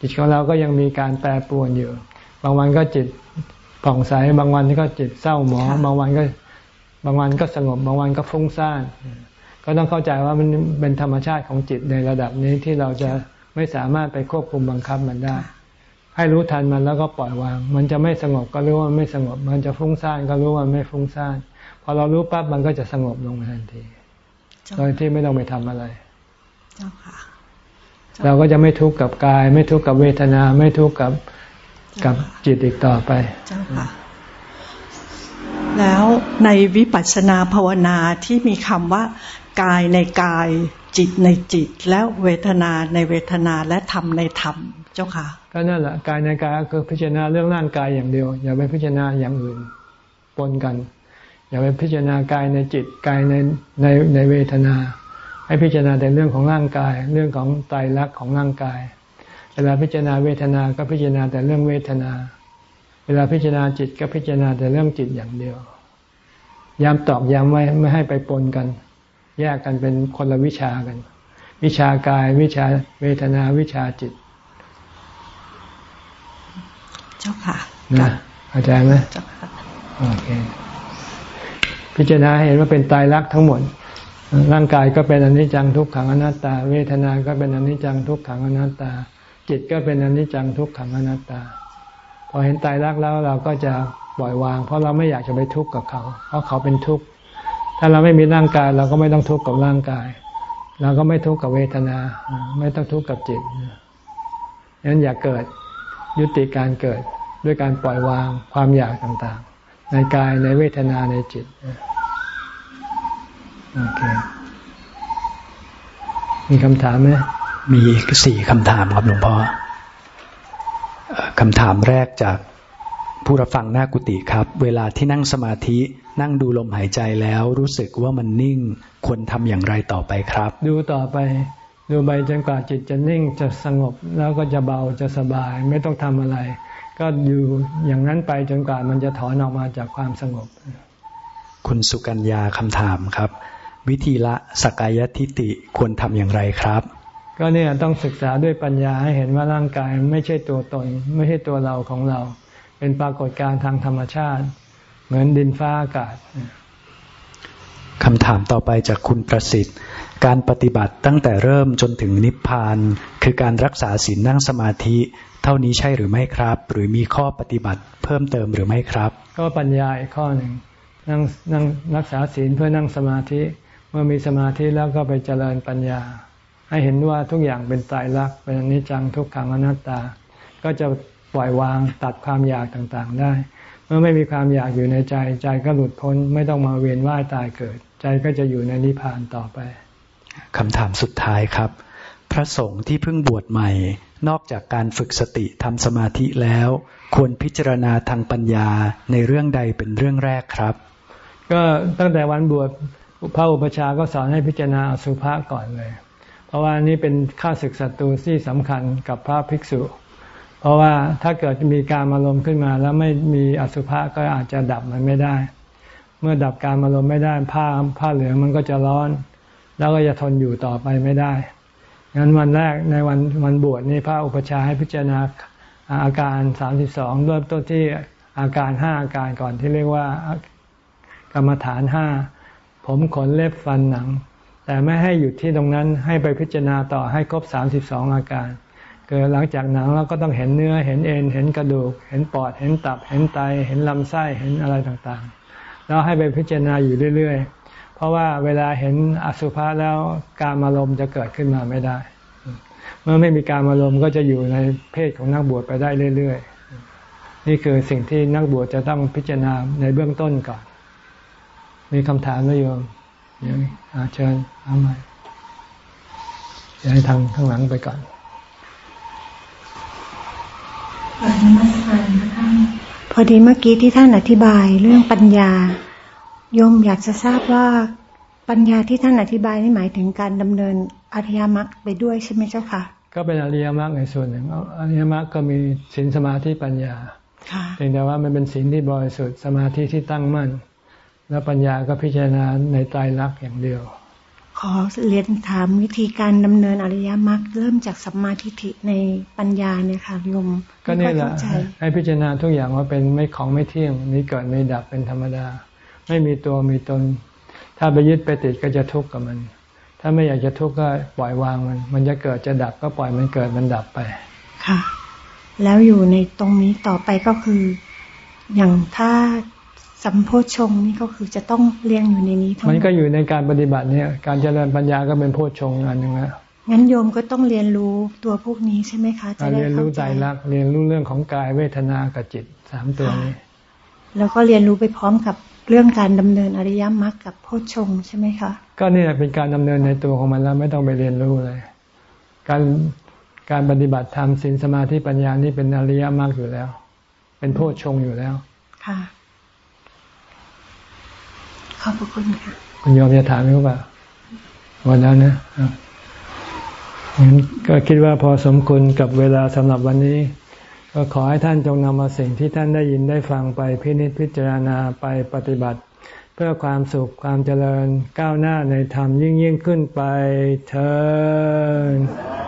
จิตของเราก็ยังมีการแปรปรวนอยู่ บางวันก็จิตผ่องใสบางวันก็จิตเศร้าหมองบางวันก็บางวันก็สงบบางวันก็ฟุ้งซ่านก็ต้องเข้าใจว่ามันเป็นธรรมชาติของจิตในระดับนี้ที่เราจะไม่สามารถไปควบคุมบังคับมันได้ ให้รู้ทันมันแล้วก็ปล่อยวาง มันจะไม่สงบก็รู้ว่าไม่สงบ มันจะฟุ้งซ่านก็รู้ว่าไม่ฟุ้งซ่านพอเรารู้ปั๊บมันก็จะสงบลงทันทีโดยที่ไม่ต้องไปทำอะไรเจ้าค่ะเราก็จะไม่ทุกข์กับกาย ไม่ทุกข์กับเวทนา ไม่ทุกข์กับกับจิตอีกต่อไปเจ้าค่ะแล้วในวิปัสสนาภาวนาที่มีคำว่ากายในกายจิตในจิต แล้วเวทนาในเวทนาและธรรมในธรรม เจ้าค่ะ ก็นั่นแหละกายในกายก็คือพิจารณาเรื่องร่างกายอย่างเดียว อย่าไปพิจารณาอย่างอื่นปนกัน อย่าไปพิจารณากายในจิตกายในในในเวทนา ให้พิจารณาแต่เรื่องของร่างกาย เรื่องของไตรลักษณ์ของร่างกาย เวลาพิจารณาเวทนาก็พิจารณาแต่เรื่องเวทนา เวลาพิจารณาจิตก็พิจารณาแต่เรื่องจิตอย่างเดียวย้ำตอกย้ำไว้ไม่ให้ไปปนกัน แยกกันเป็นคนละวิชากัน วิชากายวิชาเวทนาวิชาจิต เจ้าค่ะนะเข้าใจไหมเจ้าค่ะโอเคพิจารณาเห็นว่าเป็นตายรักทั้งหมด ร่างกายก็เป็นอนิจจังทุกขังอนัตตา เวทนา ก็เป็นอนิจจังทุกขังอนัตตา จิตก็เป็นอนิจจังทุกขังอนัตตา พอเห็นตายรักแล้วเราก็จะปล่อยวาง เพราะเราไม่อยากจะไปทุกข์กับเขา เพราะเขาเป็นทุกข์ ถ้าเราไม่มีร่างกายเราก็ไม่ต้องทุกข์กับร่างกาย เราก็ไม่ทุกข์กับเวทนา ไม่ต้องทุกข์กับจิตนั้นอย่าเกิด ยุติการเกิดด้วยการปล่อยวางความอยากต่างๆ ในกายในเวทนาในจิตโอเคมีคำถามไหมมีสี่คำถามครับหลวงพ่อคำถามแรกจากผู้รับฟังหน้ากุฏิครับ เวลาที่นั่งสมาธินั่งดูลมหายใจแล้วรู้สึกว่ามันนิ่ง ควรทำอย่างไรต่อไปครับ ดูต่อไป ดูไปจนกว่าจิตจะนิ่งจะสงบแล้วก็จะเบาจะสบายไม่ต้องทำอะไร ก็อยู่อย่างนั้นไปจนกว่ามันจะถอนออกมาจากความสงบ คุณสุกัญญาคำถามครับ วิธีละสกายทิฏฐิควรทำอย่างไรครับ ก็เนี่ยต้องศึกษาด้วยปัญญาให้เห็นว่าร่างกายไม่ใช่ตัวตน ไม่ใช่ตัวเราของเรา เป็นปรากฏการณ์ทางธรรมชาติ เหมือนดินฟ้าอากาศคำถามต่อไปจากคุณประสิทธิ์ การปฏิบัติตั้งแต่เริ่มจนถึงนิพพาน คือการรักษาศีลนั่งสมาธิ เท่านี้ใช่หรือไม่ครับ หรือมีข้อปฏิบัติเพิ่มเติมหรือไม่ครับ ก็ปัญญาอีกข้อหนึ่งนั่งนั่งรักษาศีลเพื่อนั่งสมาธิ เมื่อมีสมาธิแล้วก็ไปเจริญปัญญา ให้เห็นว่าทุกอย่างเป็นตายรักเป็นอนิจจังทุกขังอนัตตา ก็จะปล่อยวางตัดความอยากต่างๆได้ เมื่อไม่มีความอยากอยู่ในใจใจก็หลุดพ้นไม่ต้องมาเวียนว่ายตายเกิด ใจก็จะอยู่ในนิพพานต่อไป คำถามสุดท้ายครับ พระสงฆ์ที่เพิ่งบวชใหม่ นอกจากการฝึกสติทำสมาธิแล้ว ควรพิจารณาทางปัญญาในเรื่องใดเป็นเรื่องแรกครับ ก็ตั้งแต่วันบวชพระอุปชาก็สอนให้พิจารณาอสุภะก่อนเลย เพราะว่านี่เป็นข้าศึกศัตรูที่สำคัญกับพระภิกษุ เพราะว่าถ้าเกิดมีการอารมณ์ขึ้นมา แล้วไม่มีอสุภะก็อาจจะดับมันไม่ได้ เมื่อดับการอารมณ์ไม่ได้ผ้าผ้าเหลืองมันก็จะร้อน แล้วก็จะทนอยู่ต่อไปไม่ได้ งั้นวันแรกในวันวันบวชนี่พระอุปชาให้พิจารณาอาการสามสิบสองเริ่มต้นที่อาการห้าอาการก่อนที่เรียกว่ากรรมฐานห้าผมขนเล็บฟันหนัง แต่ไม่ให้หยุดที่ตรงนั้นให้ไปพิจารณาต่อให้ครบสามสิบสองอาการเกิดหลังจากหนังเราก็ต้องเห็นเนื้อเห็นเอ็นเห็นกระดูก เห็นปอดเห็นตับ เห็นไตเห็นลำไส้เห็นอะไรต่างๆ แล้วให้ไปพิจารณาอยู่เรื่อยๆ เพราะว่าเวลาเห็นอสุภะแล้วการอารมณ์จะเกิดขึ้นมาไม่ได้ เมื่อไม่มีการอารมณ์ก็จะอยู่ในเพศของนักบวชไปได้เรื่อยๆ นี่คือสิ่งที่นักบวชจะต้องพิจารณาในเบื้องต้นก่อน มีคำถามไหมโยมเดี๋ยวเชิญเอาใหม่จะให้ทางข้างหลังไปก่อนพอดีเมื่อกี้ที่ท่านอธิบายเรื่องปัญญา โยมอยากจะทราบว่าปัญญาที่ท่านอธิบายนี่หมายถึงการดำเนินอริยมรรคไปด้วยใช่ไหมเจ้าค่ะ ก็เป็นอริยมรรคในส่วนหนึ่งอริยมรรคก็มีศีลสมาธิปัญญาค่ะเพียงแต่ว่ามันเป็นศีลที่บริสุทธิ์สมาธิที่ตั้งมั่น แล้วปัญญาก็พิจารณาในไตรลักษณ์อย่างเดียว ขอเรียนถามวิธีการดำเนินอริยมรรคเริ่มจากสัมมาทิฏฐิในปัญญาเนี่ยค่ะโยมก็นี่แหละไม่ค่อยเข้าใจให้พิจารณาทุกอย่างว่าเป็นไม่ของไม่เที่ยงมีเกิดมีดับเป็นธรรมดา ไม่มีตัวมีตน ถ้าไปยึดไปติดก็จะทุกข์กับมัน ถ้าไม่อยากจะทุกข์ก็ปล่อยวางมัน มันจะเกิดจะดับก็ปล่อยมันเกิดมันดับไป ค่ะ แล้วอยู่ในตรงนี้ต่อไปก็คือ อย่างถ้าสัมโพชงนี่ก็คือจะต้องเรียงอยู่ในนี้ทั้งมันก็อยู่ในการปฏิบัติเนี่ย การเจริญปัญญาก็เป็นโพชงอันหนึ่งนะงั้นโยมก็ต้องเรียนรู้ตัวพวกนี้ใช่ไหมคะจะเรียนรู้ใจรักเรียนรู้เรื่องของกายเวทนากับจิตสามตัวนี้ แล้วก็เรียนรู้ไปพร้อมกับ เรื่องการดำเนินอริยมรรคกับโพชงใช่ไหมคะ ก็นี่เป็นการดำเนินในตัวของมันแล้วไม่ต้องไปเรียนรู้เลย การการปฏิบัติธรรมศีลสมาธิปัญญานี่เป็นอริยมรรคอยู่แล้ว เป็นโพชงอยู่แล้ว ค่ะ ขอบคุณค่ะ คุณยอมจะถามหรือเปล่าวันนั้นนะงั้นก็คิดว่าพอสมควรกับเวลาสำหรับวันนี้ ก็ขอให้ท่านจงนำมาสิ่งที่ท่านได้ยินได้ฟังไปพินิจพิจารณาไปปฏิบัติ เพื่อความสุขความเจริญก้าวหน้าในธรรมยิ่งยิ่งขึ้นไปเธอ